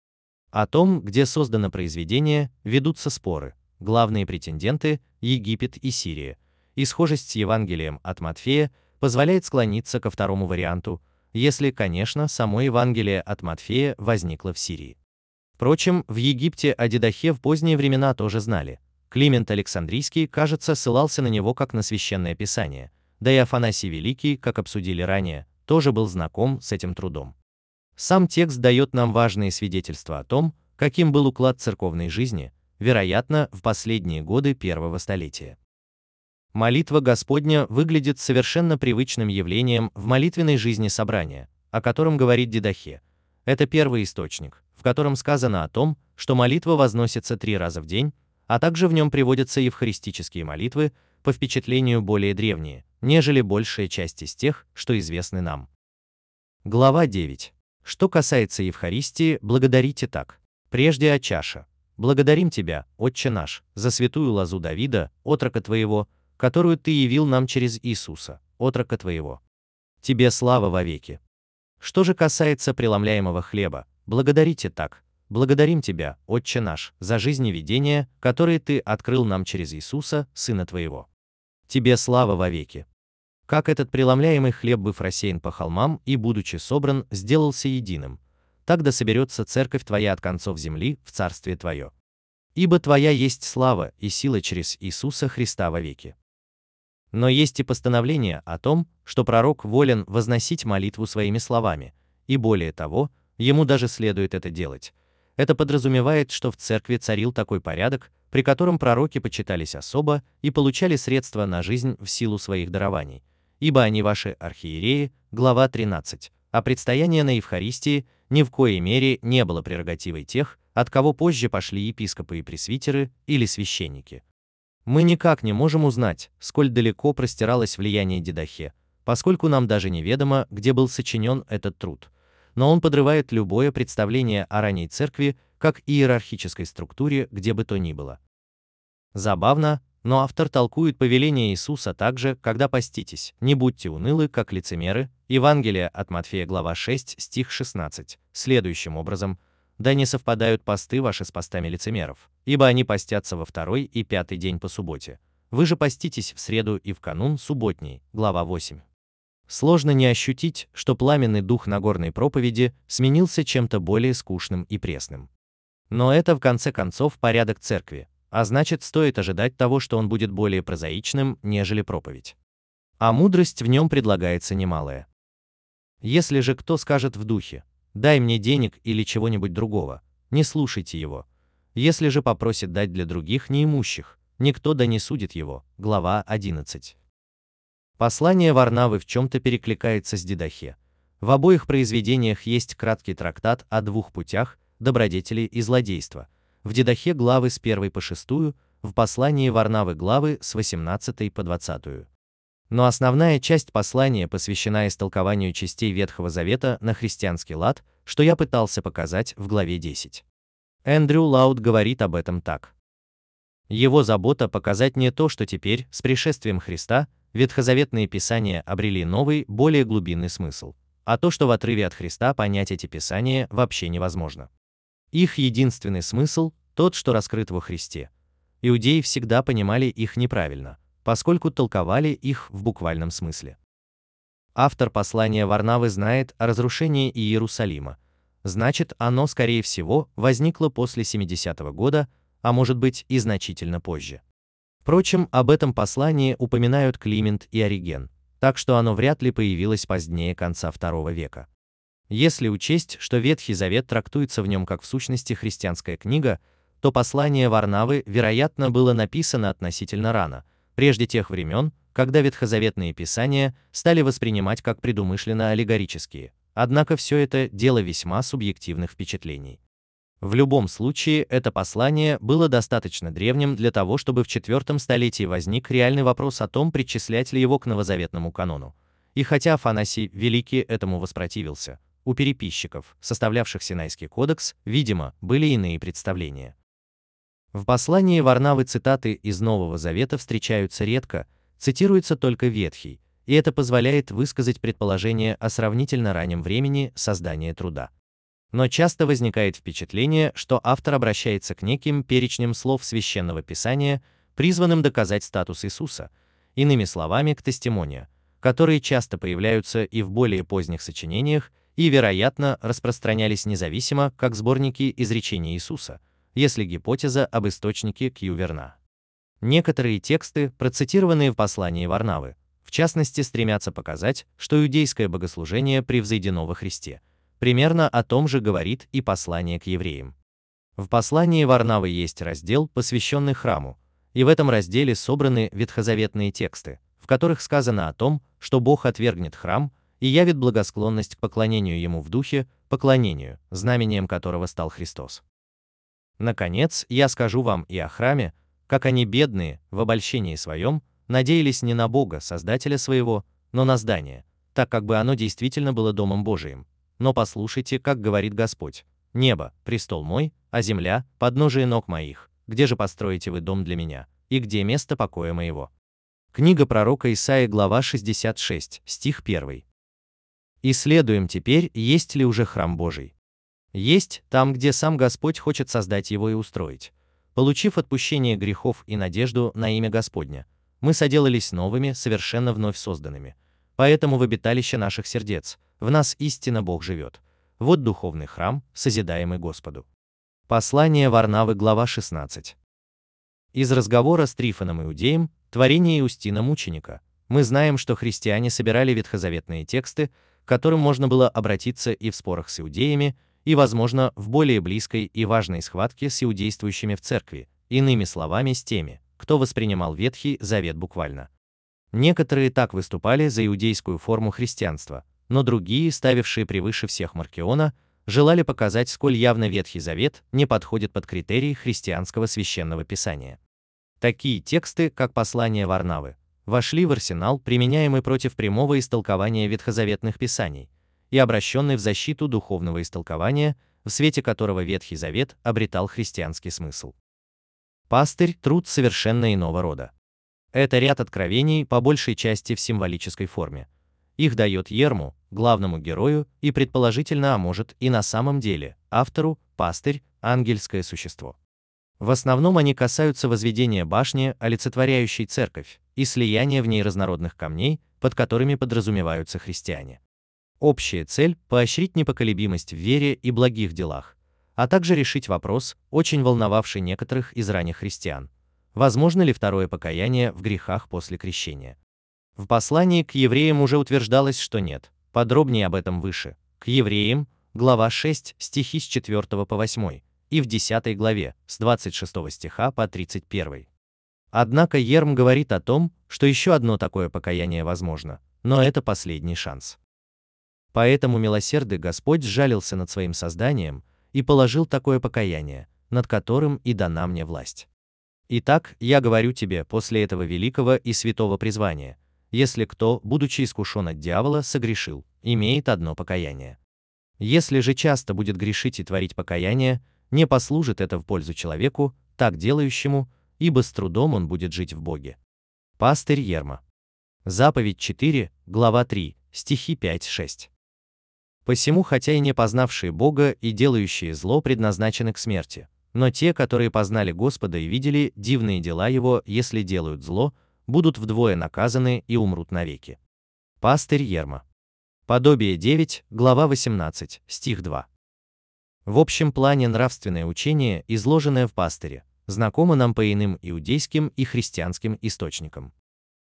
О том, где создано произведение, ведутся споры. Главные претенденты – Египет и Сирия. И схожесть с Евангелием от Матфея позволяет склониться ко второму варианту – если, конечно, само Евангелие от Матфея возникло в Сирии. Впрочем, в Египте о Дидахе в поздние времена тоже знали. Климент Александрийский, кажется, ссылался на него как на священное писание, да и Афанасий Великий, как обсудили ранее, тоже был знаком с этим трудом. Сам текст дает нам важные свидетельства о том, каким был уклад церковной жизни, вероятно, в последние годы первого столетия. Молитва Господня выглядит совершенно привычным явлением в молитвенной жизни собрания, о котором говорит Дидахе. Это первый источник, в котором сказано о том, что молитва возносится три раза в день, а также в нем приводятся евхаристические молитвы, по впечатлению более древние, нежели большая часть из тех, что известны нам. Глава 9. Что касается Евхаристии, благодарите так. Прежде о чаше. Благодарим Тебя, Отче наш, за святую лозу Давида, отрока Твоего, которую Ты явил нам через Иисуса, отрока Твоего. Тебе слава вовеки. Что же касается преломляемого хлеба, благодарите так. Благодарим Тебя, Отче наш, за жизнь и видения, которые Ты открыл нам через Иисуса, Сына Твоего. Тебе слава вовеки. Как этот преломляемый хлеб, быв рассеян по холмам и, будучи собран, сделался единым, так да соберется церковь Твоя от концов земли в Царствие Твое. Ибо Твоя есть слава и сила через Иисуса Христа вовеки. Но есть и постановление о том, что пророк волен возносить молитву своими словами, и более того, ему даже следует это делать. Это подразумевает, что в церкви царил такой порядок, при котором пророки почитались особо и получали средства на жизнь в силу своих дарований, ибо они ваши архиереи, глава 13, а предстояние на Евхаристии ни в коей мере не было прерогативой тех, от кого позже пошли епископы и пресвитеры или священники. Мы никак не можем узнать, сколь далеко простиралось влияние Дидахе, поскольку нам даже неведомо, где был сочинен этот труд. Но он подрывает любое представление о ранней церкви как иерархической структуре, где бы то ни было. Забавно, но автор толкует повеление Иисуса также, когда поститесь, не будьте унылы, как лицемеры, Евангелие от Матфея глава 6 стих 16, следующим образом – да не совпадают посты ваши с постами лицемеров, ибо они постятся во второй и пятый день по субботе. Вы же поститесь в среду и в канун субботний, глава 8. Сложно не ощутить, что пламенный дух Нагорной проповеди сменился чем-то более скучным и пресным. Но это в конце концов порядок церкви, а значит стоит ожидать того, что он будет более прозаичным, нежели проповедь. А мудрость в нем предлагается немалая. Если же кто скажет в духе, дай мне денег или чего-нибудь другого, не слушайте его. Если же попросит дать для других неимущих, никто да не судит его. Глава 11. Послание Варнавы в чем-то перекликается с Дидахе. В обоих произведениях есть краткий трактат о двух путях добродетели и злодейства. В Дидахе главы с 1 по 6, в послании Варнавы главы с 18 по 20. Но основная часть послания посвящена истолкованию частей Ветхого Завета на христианский лад, что я пытался показать в главе 10. Эндрю Лаут говорит об этом так. Его забота показать не то, что теперь, с пришествием Христа, ветхозаветные писания обрели новый, более глубинный смысл, а то, что в отрыве от Христа понять эти писания вообще невозможно. Их единственный смысл – тот, что раскрыт во Христе. Иудеи всегда понимали их неправильно – поскольку толковали их в буквальном смысле. Автор послания Варнавы знает о разрушении Иерусалима, значит оно, скорее всего, возникло после 70-го года, а может быть и значительно позже. Впрочем, об этом послании упоминают Климент и Ориген, так что оно вряд ли появилось позднее конца II века. Если учесть, что Ветхий Завет трактуется в нем как в сущности христианская книга, то послание Варнавы, вероятно, было написано относительно рано, прежде тех времен, когда ветхозаветные писания стали воспринимать как предумышленно аллегорические. Однако все это дело весьма субъективных впечатлений. В любом случае, это послание было достаточно древним для того, чтобы в IV столетии возник реальный вопрос о том, причислять ли его к новозаветному канону. И хотя Афанасий Великий этому воспротивился, у переписчиков, составлявших Синайский кодекс, видимо, были иные представления. В послании Варнавы цитаты из Нового Завета встречаются редко, цитируется только Ветхий, и это позволяет высказать предположение о сравнительно раннем времени создания труда. Но часто возникает впечатление, что автор обращается к неким перечням слов священного писания, призванным доказать статус Иисуса, иными словами, к тестимонию, которые часто появляются и в более поздних сочинениях и, вероятно, распространялись независимо, как сборники изречений Иисуса – если гипотеза об источнике Q верна. Некоторые тексты, процитированные в послании Варнавы, в частности стремятся показать, что иудейское богослужение превзойдено во Христе. Примерно о том же говорит и послание к евреям. В послании Варнавы есть раздел, посвященный храму, и в этом разделе собраны ветхозаветные тексты, в которых сказано о том, что Бог отвергнет храм и явит благосклонность к поклонению Ему в духе, поклонению, знамением которого стал Христос. Наконец, я скажу вам и о храме, как они бедные, в обольщении своем, надеялись не на Бога, Создателя своего, но на здание, так как бы оно действительно было Домом Божиим. Но послушайте, как говорит Господь. Небо – престол мой, а земля – подножие ног моих. Где же построите вы дом для меня? И где место покоя моего? Книга пророка Исаия, глава 66, стих 1. Исследуем теперь, есть ли уже храм Божий. Есть там, где сам Господь хочет создать его и устроить. Получив отпущение грехов и надежду на имя Господня, мы соделались новыми, совершенно вновь созданными. Поэтому в обиталище наших сердец, в нас истинно Бог живет. Вот духовный храм, созидаемый Господу. Послание Варнавы, глава 16. Из разговора с Трифоном Иудеем, творение Иустина Мученика, мы знаем, что христиане собирали ветхозаветные тексты, которым можно было обратиться и в спорах с иудеями, и, возможно, в более близкой и важной схватке с иудействующими в церкви, иными словами, с теми, кто воспринимал Ветхий Завет буквально. Некоторые так выступали за иудейскую форму христианства, но другие, ставившие превыше всех Маркиона, желали показать, сколь явно Ветхий Завет не подходит под критерии христианского священного писания. Такие тексты, как послание Варнавы, вошли в арсенал, применяемый против прямого истолкования ветхозаветных писаний, и обращенный в защиту духовного истолкования, в свете которого Ветхий Завет обретал христианский смысл. Пастырь – труд совершенно иного рода. Это ряд откровений, по большей части в символической форме. Их дает Ерму, главному герою, и предположительно, а может и на самом деле, автору, пастырь, ангельское существо. В основном они касаются возведения башни, олицетворяющей церковь, и слияния в ней разнородных камней, под которыми подразумеваются христиане. Общая цель – поощрить непоколебимость в вере и благих делах, а также решить вопрос, очень волновавший некоторых из ранних христиан. Возможно ли второе покаяние в грехах после крещения? В послании к евреям уже утверждалось, что нет. Подробнее об этом выше. К евреям, глава 6, стихи с 4 по 8, и в 10 главе, с 26 стиха по 31. Однако Ерм говорит о том, что еще одно такое покаяние возможно, но это последний шанс. Поэтому милосердный Господь сжалился над своим созданием и положил такое покаяние, над которым и дана мне власть. Итак, я говорю тебе после этого великого и святого призвания, если кто, будучи искушен от дьявола, согрешил, имеет одно покаяние. Если же часто будет грешить и творить покаяние, не послужит это в пользу человеку, так делающему, ибо с трудом он будет жить в Боге. Пастырь Ерма. Заповедь 4, глава 3, стихи 5-6. Посему, хотя и не познавшие Бога и делающие зло предназначены к смерти, но те, которые познали Господа и видели дивные дела Его, если делают зло, будут вдвое наказаны и умрут навеки. Пастырь Ерма. Подобие 9, глава 18, стих 2. В общем плане нравственное учение, изложенное в пастыре, знакомо нам по иным иудейским и христианским источникам.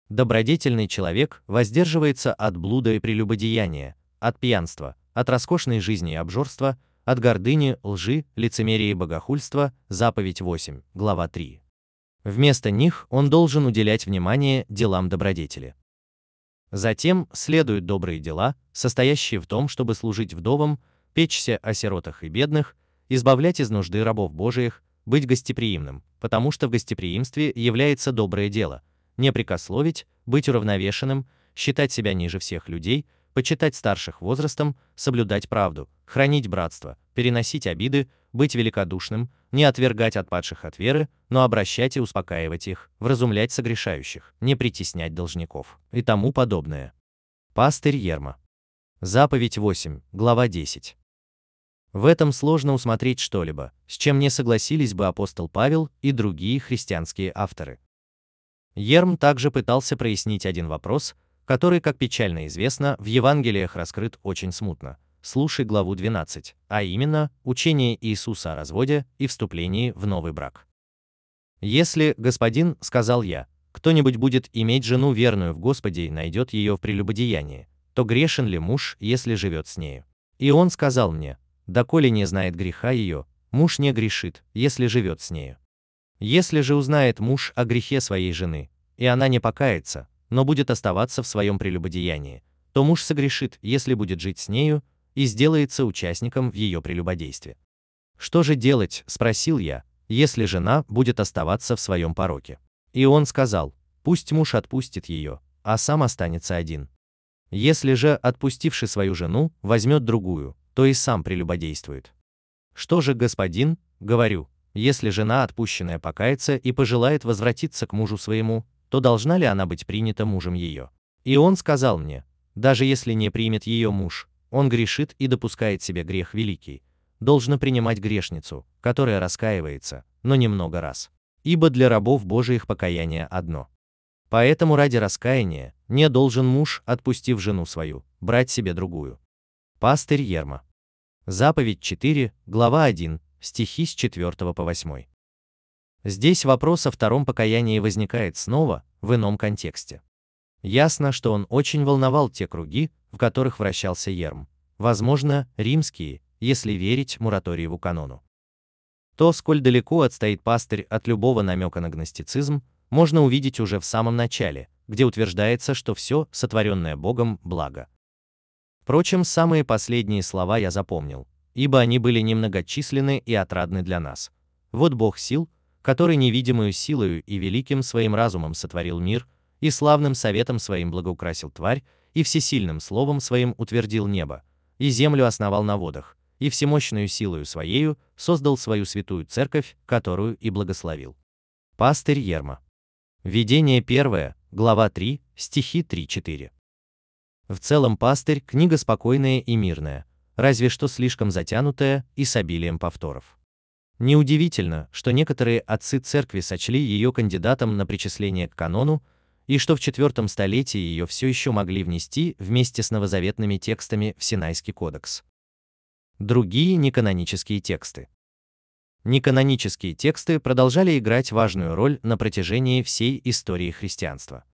Добродетельный человек воздерживается от блуда и прелюбодеяния, от пьянства, от роскошной жизни и обжорства, от гордыни, лжи, лицемерия и богохульства, заповедь 8, глава 3. Вместо них он должен уделять внимание делам добродетели. Затем следуют добрые дела, состоящие в том, чтобы служить вдовам, печься о сиротах и бедных, избавлять из нужды рабов Божиих, быть гостеприимным, потому что в гостеприимстве является доброе дело, не прикословить, быть уравновешенным, считать себя ниже всех людей, почитать старших возрастом, соблюдать правду, хранить братство, переносить обиды, быть великодушным, не отвергать отпадших от веры, но обращать и успокаивать их, вразумлять согрешающих, не притеснять должников и тому подобное. Пастырь Ерма. Заповедь 8, глава 10. В этом сложно усмотреть что-либо, с чем не согласились бы апостол Павел и другие христианские авторы. Ерм также пытался прояснить один вопрос, который, как печально известно, в Евангелиях раскрыт очень смутно. Слушай главу 12, а именно, учение Иисуса о разводе и вступлении в новый брак. Если, господин, сказал я, кто-нибудь будет иметь жену верную в Господе и найдет ее в прелюбодеянии, то грешен ли муж, если живет с нею? И он сказал мне, доколе не знает греха ее, муж не грешит, если живет с нею. Если же узнает муж о грехе своей жены, и она не покается, но будет оставаться в своем прелюбодеянии, то муж согрешит, если будет жить с нею, и сделается участником в ее прелюбодействе. Что же делать, спросил я, если жена будет оставаться в своем пороке? И он сказал, пусть муж отпустит ее, а сам останется один. Если же, отпустивший свою жену, возьмет другую, то и сам прелюбодействует. Что же, господин, говорю, если жена отпущенная покается и пожелает возвратиться к мужу своему, то должна ли она быть принята мужем ее? И он сказал мне, даже если не примет ее муж, он грешит и допускает себе грех великий, должно принимать грешницу, которая раскаивается, но немного раз. Ибо для рабов Божиих покаяние одно. Поэтому ради раскаяния не должен муж, отпустив жену свою, брать себе другую. Пастырь Ерма. Заповедь 4, глава 1, стихи с 4 по 8. Здесь вопрос о втором покаянии возникает снова, в ином контексте. Ясно, что он очень волновал те круги, в которых вращался Ерм. Возможно, римские, если верить Мураториеву канону. То, сколь далеко отстоит пастырь от любого намека на гностицизм, можно увидеть уже в самом начале, где утверждается, что все, сотворенное Богом, благо. Впрочем, самые последние слова я запомнил, ибо они были немногочисленны и отрадны для нас. Вот Бог сил, который невидимую силою и великим своим разумом сотворил мир, и славным советом своим благоукрасил тварь, и всесильным словом своим утвердил небо, и землю основал на водах, и всемощную силою своею создал свою святую церковь, которую и благословил. Пастырь Ерма. Видение первое, глава 3, стихи 3-4. В целом пастырь – книга спокойная и мирная, разве что слишком затянутая и с обилием повторов. Неудивительно, что некоторые отцы церкви сочли ее кандидатом на причисление к канону, и что в IV столетии ее все еще могли внести вместе с новозаветными текстами в Синайский кодекс. Другие неканонические тексты. Неканонические тексты продолжали играть важную роль на протяжении всей истории христианства.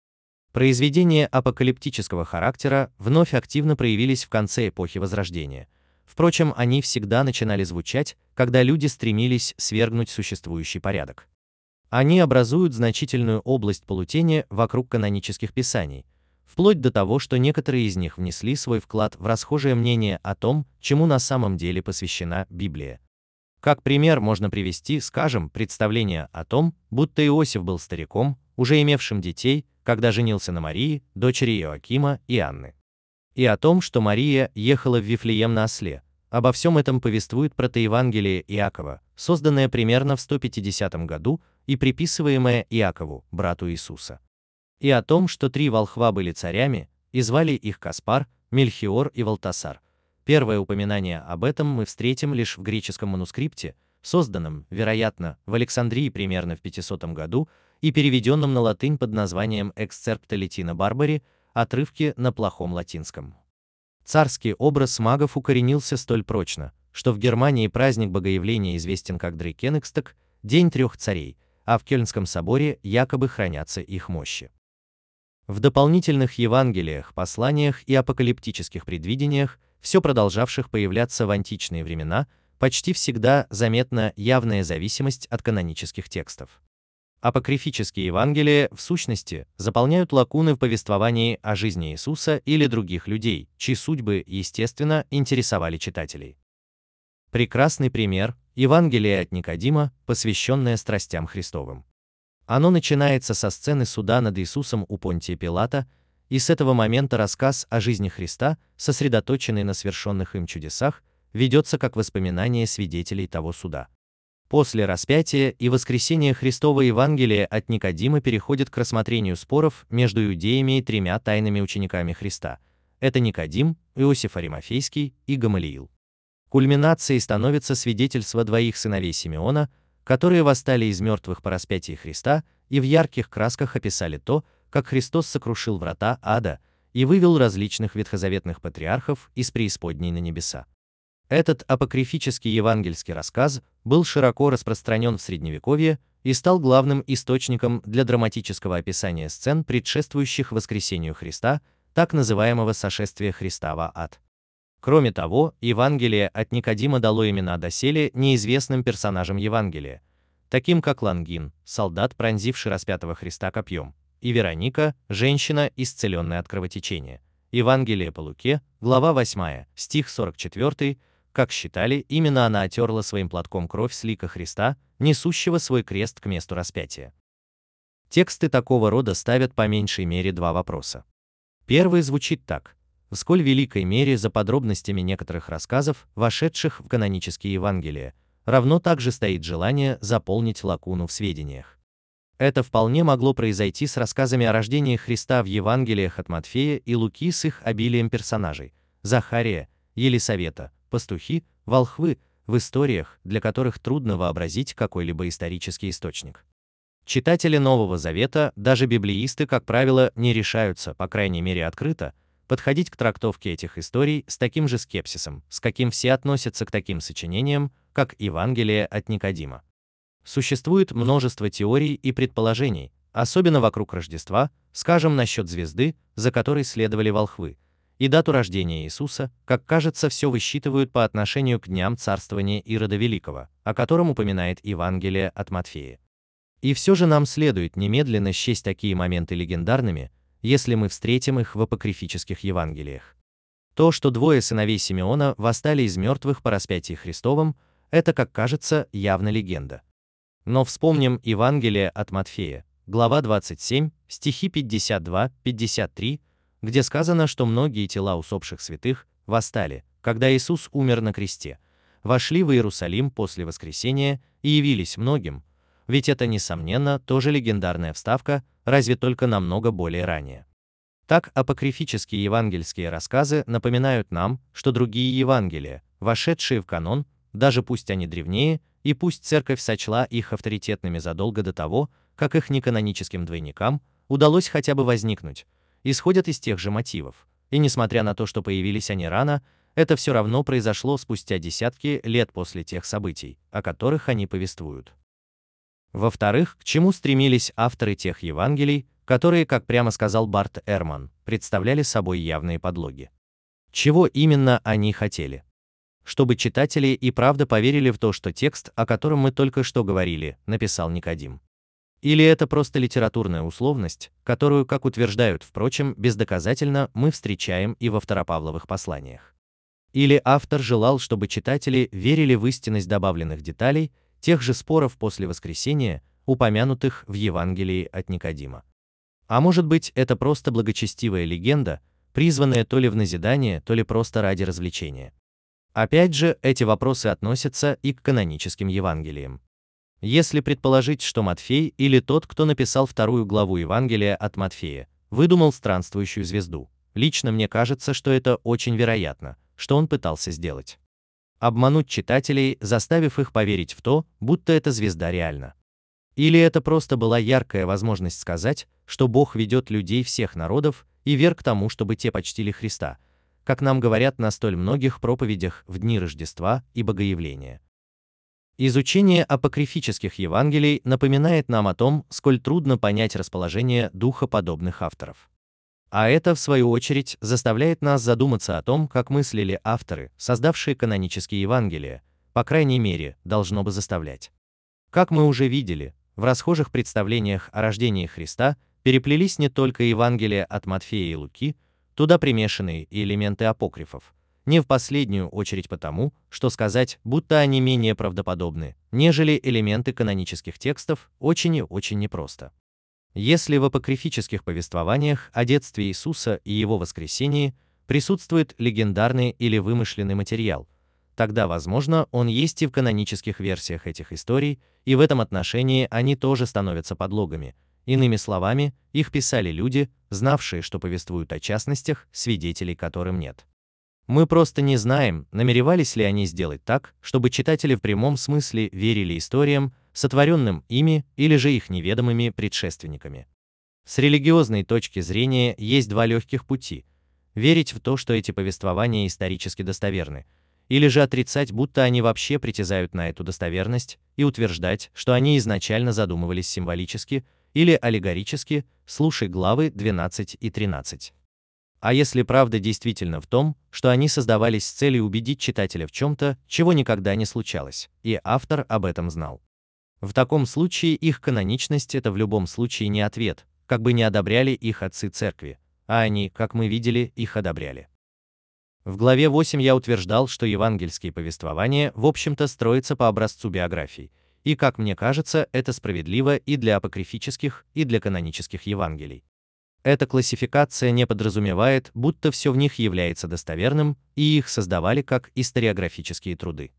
Произведения апокалиптического характера вновь активно проявились в конце эпохи Возрождения. Впрочем, они всегда начинали звучать, когда люди стремились свергнуть существующий порядок. Они образуют значительную область полутения вокруг канонических писаний, вплоть до того, что некоторые из них внесли свой вклад в расхожее мнение о том, чему на самом деле посвящена Библия. Как пример можно привести, скажем, представление о том, будто Иосиф был стариком, уже имевшим детей, когда женился на Марии, дочери Иоакима и Анны. И о том, что Мария ехала в Вифлеем на осле. Обо всем этом повествует протоевангелие Иакова, созданное примерно в 150 году и приписываемое Иакову, брату Иисуса. И о том, что три волхва были царями, и звали их Каспар, Мельхиор и Валтасар. Первое упоминание об этом мы встретим лишь в греческом манускрипте, созданном, вероятно, в Александрии примерно в 500 году и переведенном на латынь под названием «Эксцерпта Летина Барбари», отрывки на плохом латинском. Царский образ магов укоренился столь прочно, что в Германии праздник Богоявления известен как Дрейкенексток, День трех царей, а в Кёльнском соборе якобы хранятся их мощи. В дополнительных Евангелиях, посланиях и апокалиптических предвидениях, все продолжавших появляться в античные времена, почти всегда заметна явная зависимость от канонических текстов. Апокрифические Евангелия, в сущности, заполняют лакуны в повествовании о жизни Иисуса или других людей, чьи судьбы, естественно, интересовали читателей. Прекрасный пример – Евангелие от Никодима, посвященное страстям Христовым. Оно начинается со сцены суда над Иисусом у Понтия Пилата, и с этого момента рассказ о жизни Христа, сосредоточенный на свершенных им чудесах, ведется как воспоминание свидетелей того суда. После распятия и воскресения Христова Евангелие от Никодима переходит к рассмотрению споров между иудеями и тремя тайными учениками Христа. Это Никодим, Иосиф Аримофейский и Гамалиил. Кульминацией становится свидетельство двоих сыновей Симеона, которые восстали из мертвых по распятии Христа и в ярких красках описали то, как Христос сокрушил врата ада и вывел различных ветхозаветных патриархов из преисподней на небеса. Этот апокрифический евангельский рассказ был широко распространен в Средневековье и стал главным источником для драматического описания сцен, предшествующих воскресению Христа, так называемого сошествия Христа в ад. Кроме того, Евангелие от Никодима дало имена доселе неизвестным персонажам Евангелия, таким как Лангин, солдат, пронзивший распятого Христа копьем, и Вероника, женщина, исцеленная от кровотечения. Евангелие по Луке, глава 8, стих 44, как считали, именно она отерла своим платком кровь с лика Христа, несущего свой крест к месту распятия. Тексты такого рода ставят по меньшей мере два вопроса. Первый звучит так. В сколь великой мере за подробностями некоторых рассказов, вошедших в канонические Евангелия, равно также стоит желание заполнить лакуну в сведениях. Это вполне могло произойти с рассказами о рождении Христа в Евангелиях от Матфея и Луки с их обилием персонажей – Захария, Елисавета, пастухи, волхвы, в историях, для которых трудно вообразить какой-либо исторический источник. Читатели Нового Завета, даже библеисты, как правило, не решаются, по крайней мере открыто, подходить к трактовке этих историй с таким же скепсисом, с каким все относятся к таким сочинениям, как Евангелие от Никодима. Существует множество теорий и предположений, особенно вокруг Рождества, скажем, насчет звезды, за которой следовали волхвы, и дату рождения Иисуса, как кажется, все высчитывают по отношению к дням царствования Ирода Великого, о котором упоминает Евангелие от Матфея. И все же нам следует немедленно счесть такие моменты легендарными, если мы встретим их в апокрифических Евангелиях. То, что двое сыновей Симеона восстали из мертвых по распятии Христовом, это, как кажется, явно легенда. Но вспомним Евангелие от Матфея, глава 27, стихи 52-53, где сказано, что многие тела усопших святых восстали, когда Иисус умер на кресте, вошли в Иерусалим после воскресения и явились многим, ведь это, несомненно, тоже легендарная вставка, разве только намного более ранее. Так апокрифические евангельские рассказы напоминают нам, что другие Евангелия, вошедшие в канон, даже пусть они древнее, и пусть церковь сочла их авторитетными задолго до того, как их неканоническим двойникам удалось хотя бы возникнуть, исходят из тех же мотивов, и несмотря на то, что появились они рано, это все равно произошло спустя десятки лет после тех событий, о которых они повествуют. Во-вторых, к чему стремились авторы тех Евангелий, которые, как прямо сказал Барт Эрман, представляли собой явные подлоги. Чего именно они хотели? Чтобы читатели и правда поверили в то, что текст, о котором мы только что говорили, написал Никодим. Или это просто литературная условность, которую, как утверждают, впрочем, бездоказательно мы встречаем и во второпавловых посланиях. Или автор желал, чтобы читатели верили в истинность добавленных деталей, тех же споров после воскресения, упомянутых в Евангелии от Никодима. А может быть, это просто благочестивая легенда, призванная то ли в назидание, то ли просто ради развлечения. Опять же, эти вопросы относятся и к каноническим Евангелиям. Если предположить, что Матфей или тот, кто написал вторую главу Евангелия от Матфея, выдумал странствующую звезду, лично мне кажется, что это очень вероятно, что он пытался сделать. Обмануть читателей, заставив их поверить в то, будто эта звезда реальна. Или это просто была яркая возможность сказать, что Бог ведет людей всех народов и вер к тому, чтобы те почтили Христа, как нам говорят на столь многих проповедях в дни Рождества и Богоявления. Изучение апокрифических Евангелий напоминает нам о том, сколь трудно понять расположение духа подобных авторов. А это, в свою очередь, заставляет нас задуматься о том, как мыслили авторы, создавшие канонические Евангелия, по крайней мере, должно бы заставлять. Как мы уже видели, в расхожих представлениях о рождении Христа переплелись не только Евангелия от Матфея и Луки, туда примешанные и элементы апокрифов, не в последнюю очередь потому, что сказать, будто они менее правдоподобны, нежели элементы канонических текстов, очень и очень непросто. Если в апокрифических повествованиях о детстве Иисуса и его воскресении присутствует легендарный или вымышленный материал, тогда, возможно, он есть и в канонических версиях этих историй, и в этом отношении они тоже становятся подлогами. Иными словами, их писали люди, знавшие, что повествуют о частностях, свидетелей которым нет. Мы просто не знаем, намеревались ли они сделать так, чтобы читатели в прямом смысле верили историям, сотворенным ими или же их неведомыми предшественниками. С религиозной точки зрения есть два легких пути – верить в то, что эти повествования исторически достоверны, или же отрицать, будто они вообще притязают на эту достоверность, и утверждать, что они изначально задумывались символически или аллегорически, слушай главы 12 и 13. А если правда действительно в том, что они создавались с целью убедить читателя в чем-то, чего никогда не случалось, и автор об этом знал? В таком случае их каноничность это в любом случае не ответ, как бы не одобряли их отцы церкви, а они, как мы видели, их одобряли. В главе 8 я утверждал, что евангельские повествования, в общем-то, строятся по образцу биографий, и, как мне кажется, это справедливо и для апокрифических, и для канонических Евангелий. Эта классификация не подразумевает, будто все в них является достоверным, и их создавали как историографические труды.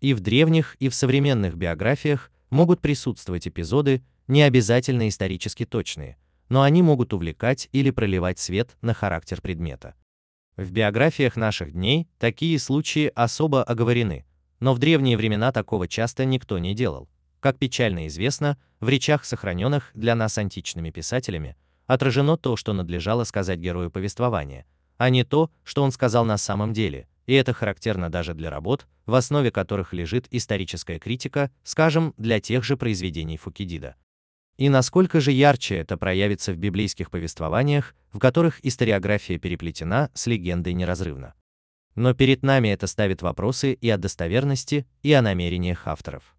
И в древних, и в современных биографиях могут присутствовать эпизоды, не обязательно исторически точные, но они могут увлекать или проливать свет на характер предмета. В биографиях наших дней такие случаи особо оговорены, но в древние времена такого часто никто не делал. Как печально известно, в речах, сохраненных для нас античными писателями, отражено то, что надлежало сказать герою повествования, а не то, что он сказал на самом деле, и это характерно даже для работ, в основе которых лежит историческая критика, скажем, для тех же произведений Фукидида. И насколько же ярче это проявится в библейских повествованиях, в которых историография переплетена с легендой неразрывно. Но перед нами это ставит вопросы и о достоверности, и о намерениях авторов.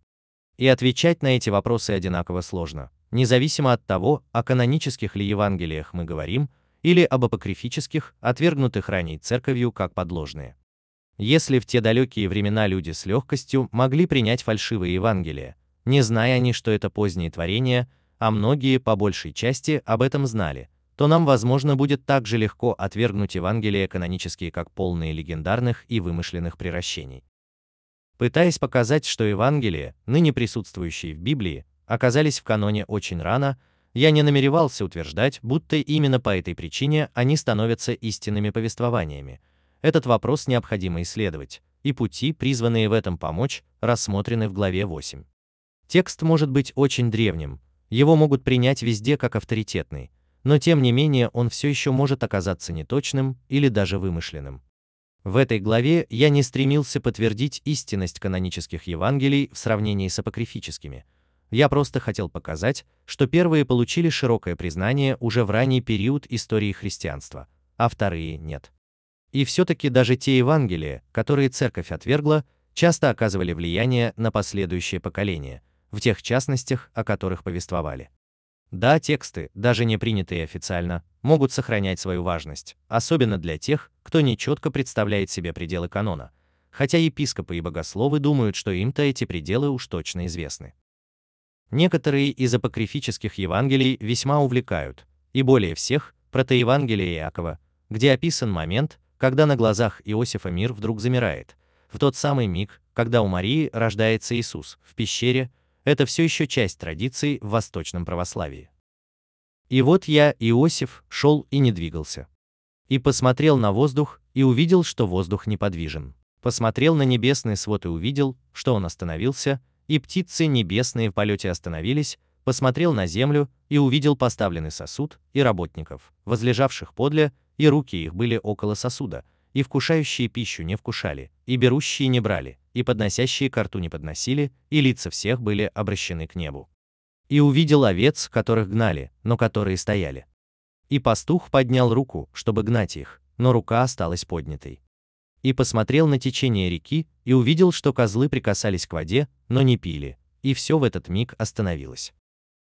И отвечать на эти вопросы одинаково сложно, независимо от того, о канонических ли Евангелиях мы говорим, или об апокрифических, отвергнутых ранее церковью как подложные. Если в те далекие времена люди с легкостью могли принять фальшивые Евангелия, не зная они, что это поздние творения, а многие по большей части об этом знали, то нам, возможно, будет так же легко отвергнуть Евангелия канонические как полные легендарных и вымышленных приращений. Пытаясь показать, что Евангелия, ныне присутствующие в Библии, оказались в каноне очень рано, я не намеревался утверждать, будто именно по этой причине они становятся истинными повествованиями, этот вопрос необходимо исследовать, и пути, призванные в этом помочь, рассмотрены в главе 8. Текст может быть очень древним, его могут принять везде как авторитетный, но тем не менее он все еще может оказаться неточным или даже вымышленным. В этой главе я не стремился подтвердить истинность канонических Евангелий в сравнении с апокрифическими. Я просто хотел показать, что первые получили широкое признание уже в ранний период истории христианства, а вторые нет. И все-таки даже те Евангелия, которые церковь отвергла, часто оказывали влияние на последующее поколение, в тех частностях, о которых повествовали. Да, тексты, даже не принятые официально, могут сохранять свою важность, особенно для тех, кто нечетко представляет себе пределы канона, хотя епископы и богословы думают, что им-то эти пределы уж точно известны. Некоторые из апокрифических Евангелий весьма увлекают, и более всех протоевангелие Иакова, где описан момент, когда на глазах Иосифа мир вдруг замирает. В тот самый миг, когда у Марии рождается Иисус в пещере, это все еще часть традиций в восточном православии. И вот я, Иосиф, шел и не двигался. И посмотрел на воздух, и увидел, что воздух неподвижен. Посмотрел на небесный свод и увидел, что он остановился, и птицы небесные в полете остановились, посмотрел на землю и увидел поставленный сосуд и работников, возлежавших подле, и руки их были около сосуда, и вкушающие пищу не вкушали, и берущие не брали, и подносящие ко рту не подносили, и лица всех были обращены к небу. И увидел овец, которых гнали, но которые стояли. И пастух поднял руку, чтобы гнать их, но рука осталась поднятой. И посмотрел на течение реки, и увидел, что козлы прикасались к воде, но не пили, и все в этот миг остановилось.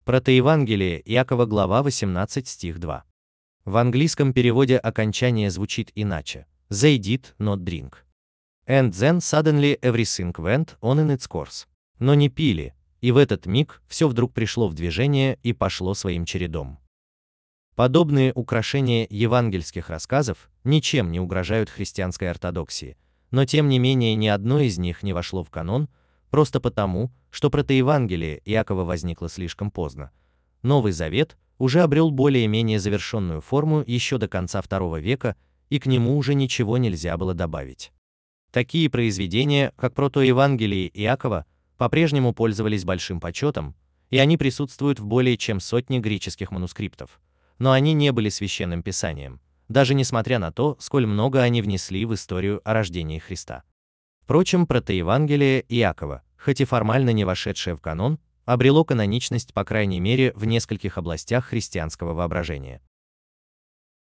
Протоевангелие Иакова глава 18 стих 2. В английском переводе окончание звучит иначе. They did not drink. And then suddenly everything went on in its course. Но не пили, и в этот миг все вдруг пришло в движение и пошло своим чередом. Подобные украшения евангельских рассказов ничем не угрожают христианской ортодоксии, но тем не менее ни одно из них не вошло в канон, просто потому, что протоевангелие Иакова возникло слишком поздно. Новый Завет уже обрел более-менее завершенную форму еще до конца II века, и к нему уже ничего нельзя было добавить. Такие произведения, как протоевангелие Иакова, по-прежнему пользовались большим почетом, и они присутствуют в более чем сотне греческих манускриптов, но они не были священным писанием, даже несмотря на то, сколь много они внесли в историю о рождении Христа. Впрочем, протоевангелие Иакова, хоть и формально не вошедшее в канон, обрело каноничность по крайней мере в нескольких областях христианского воображения.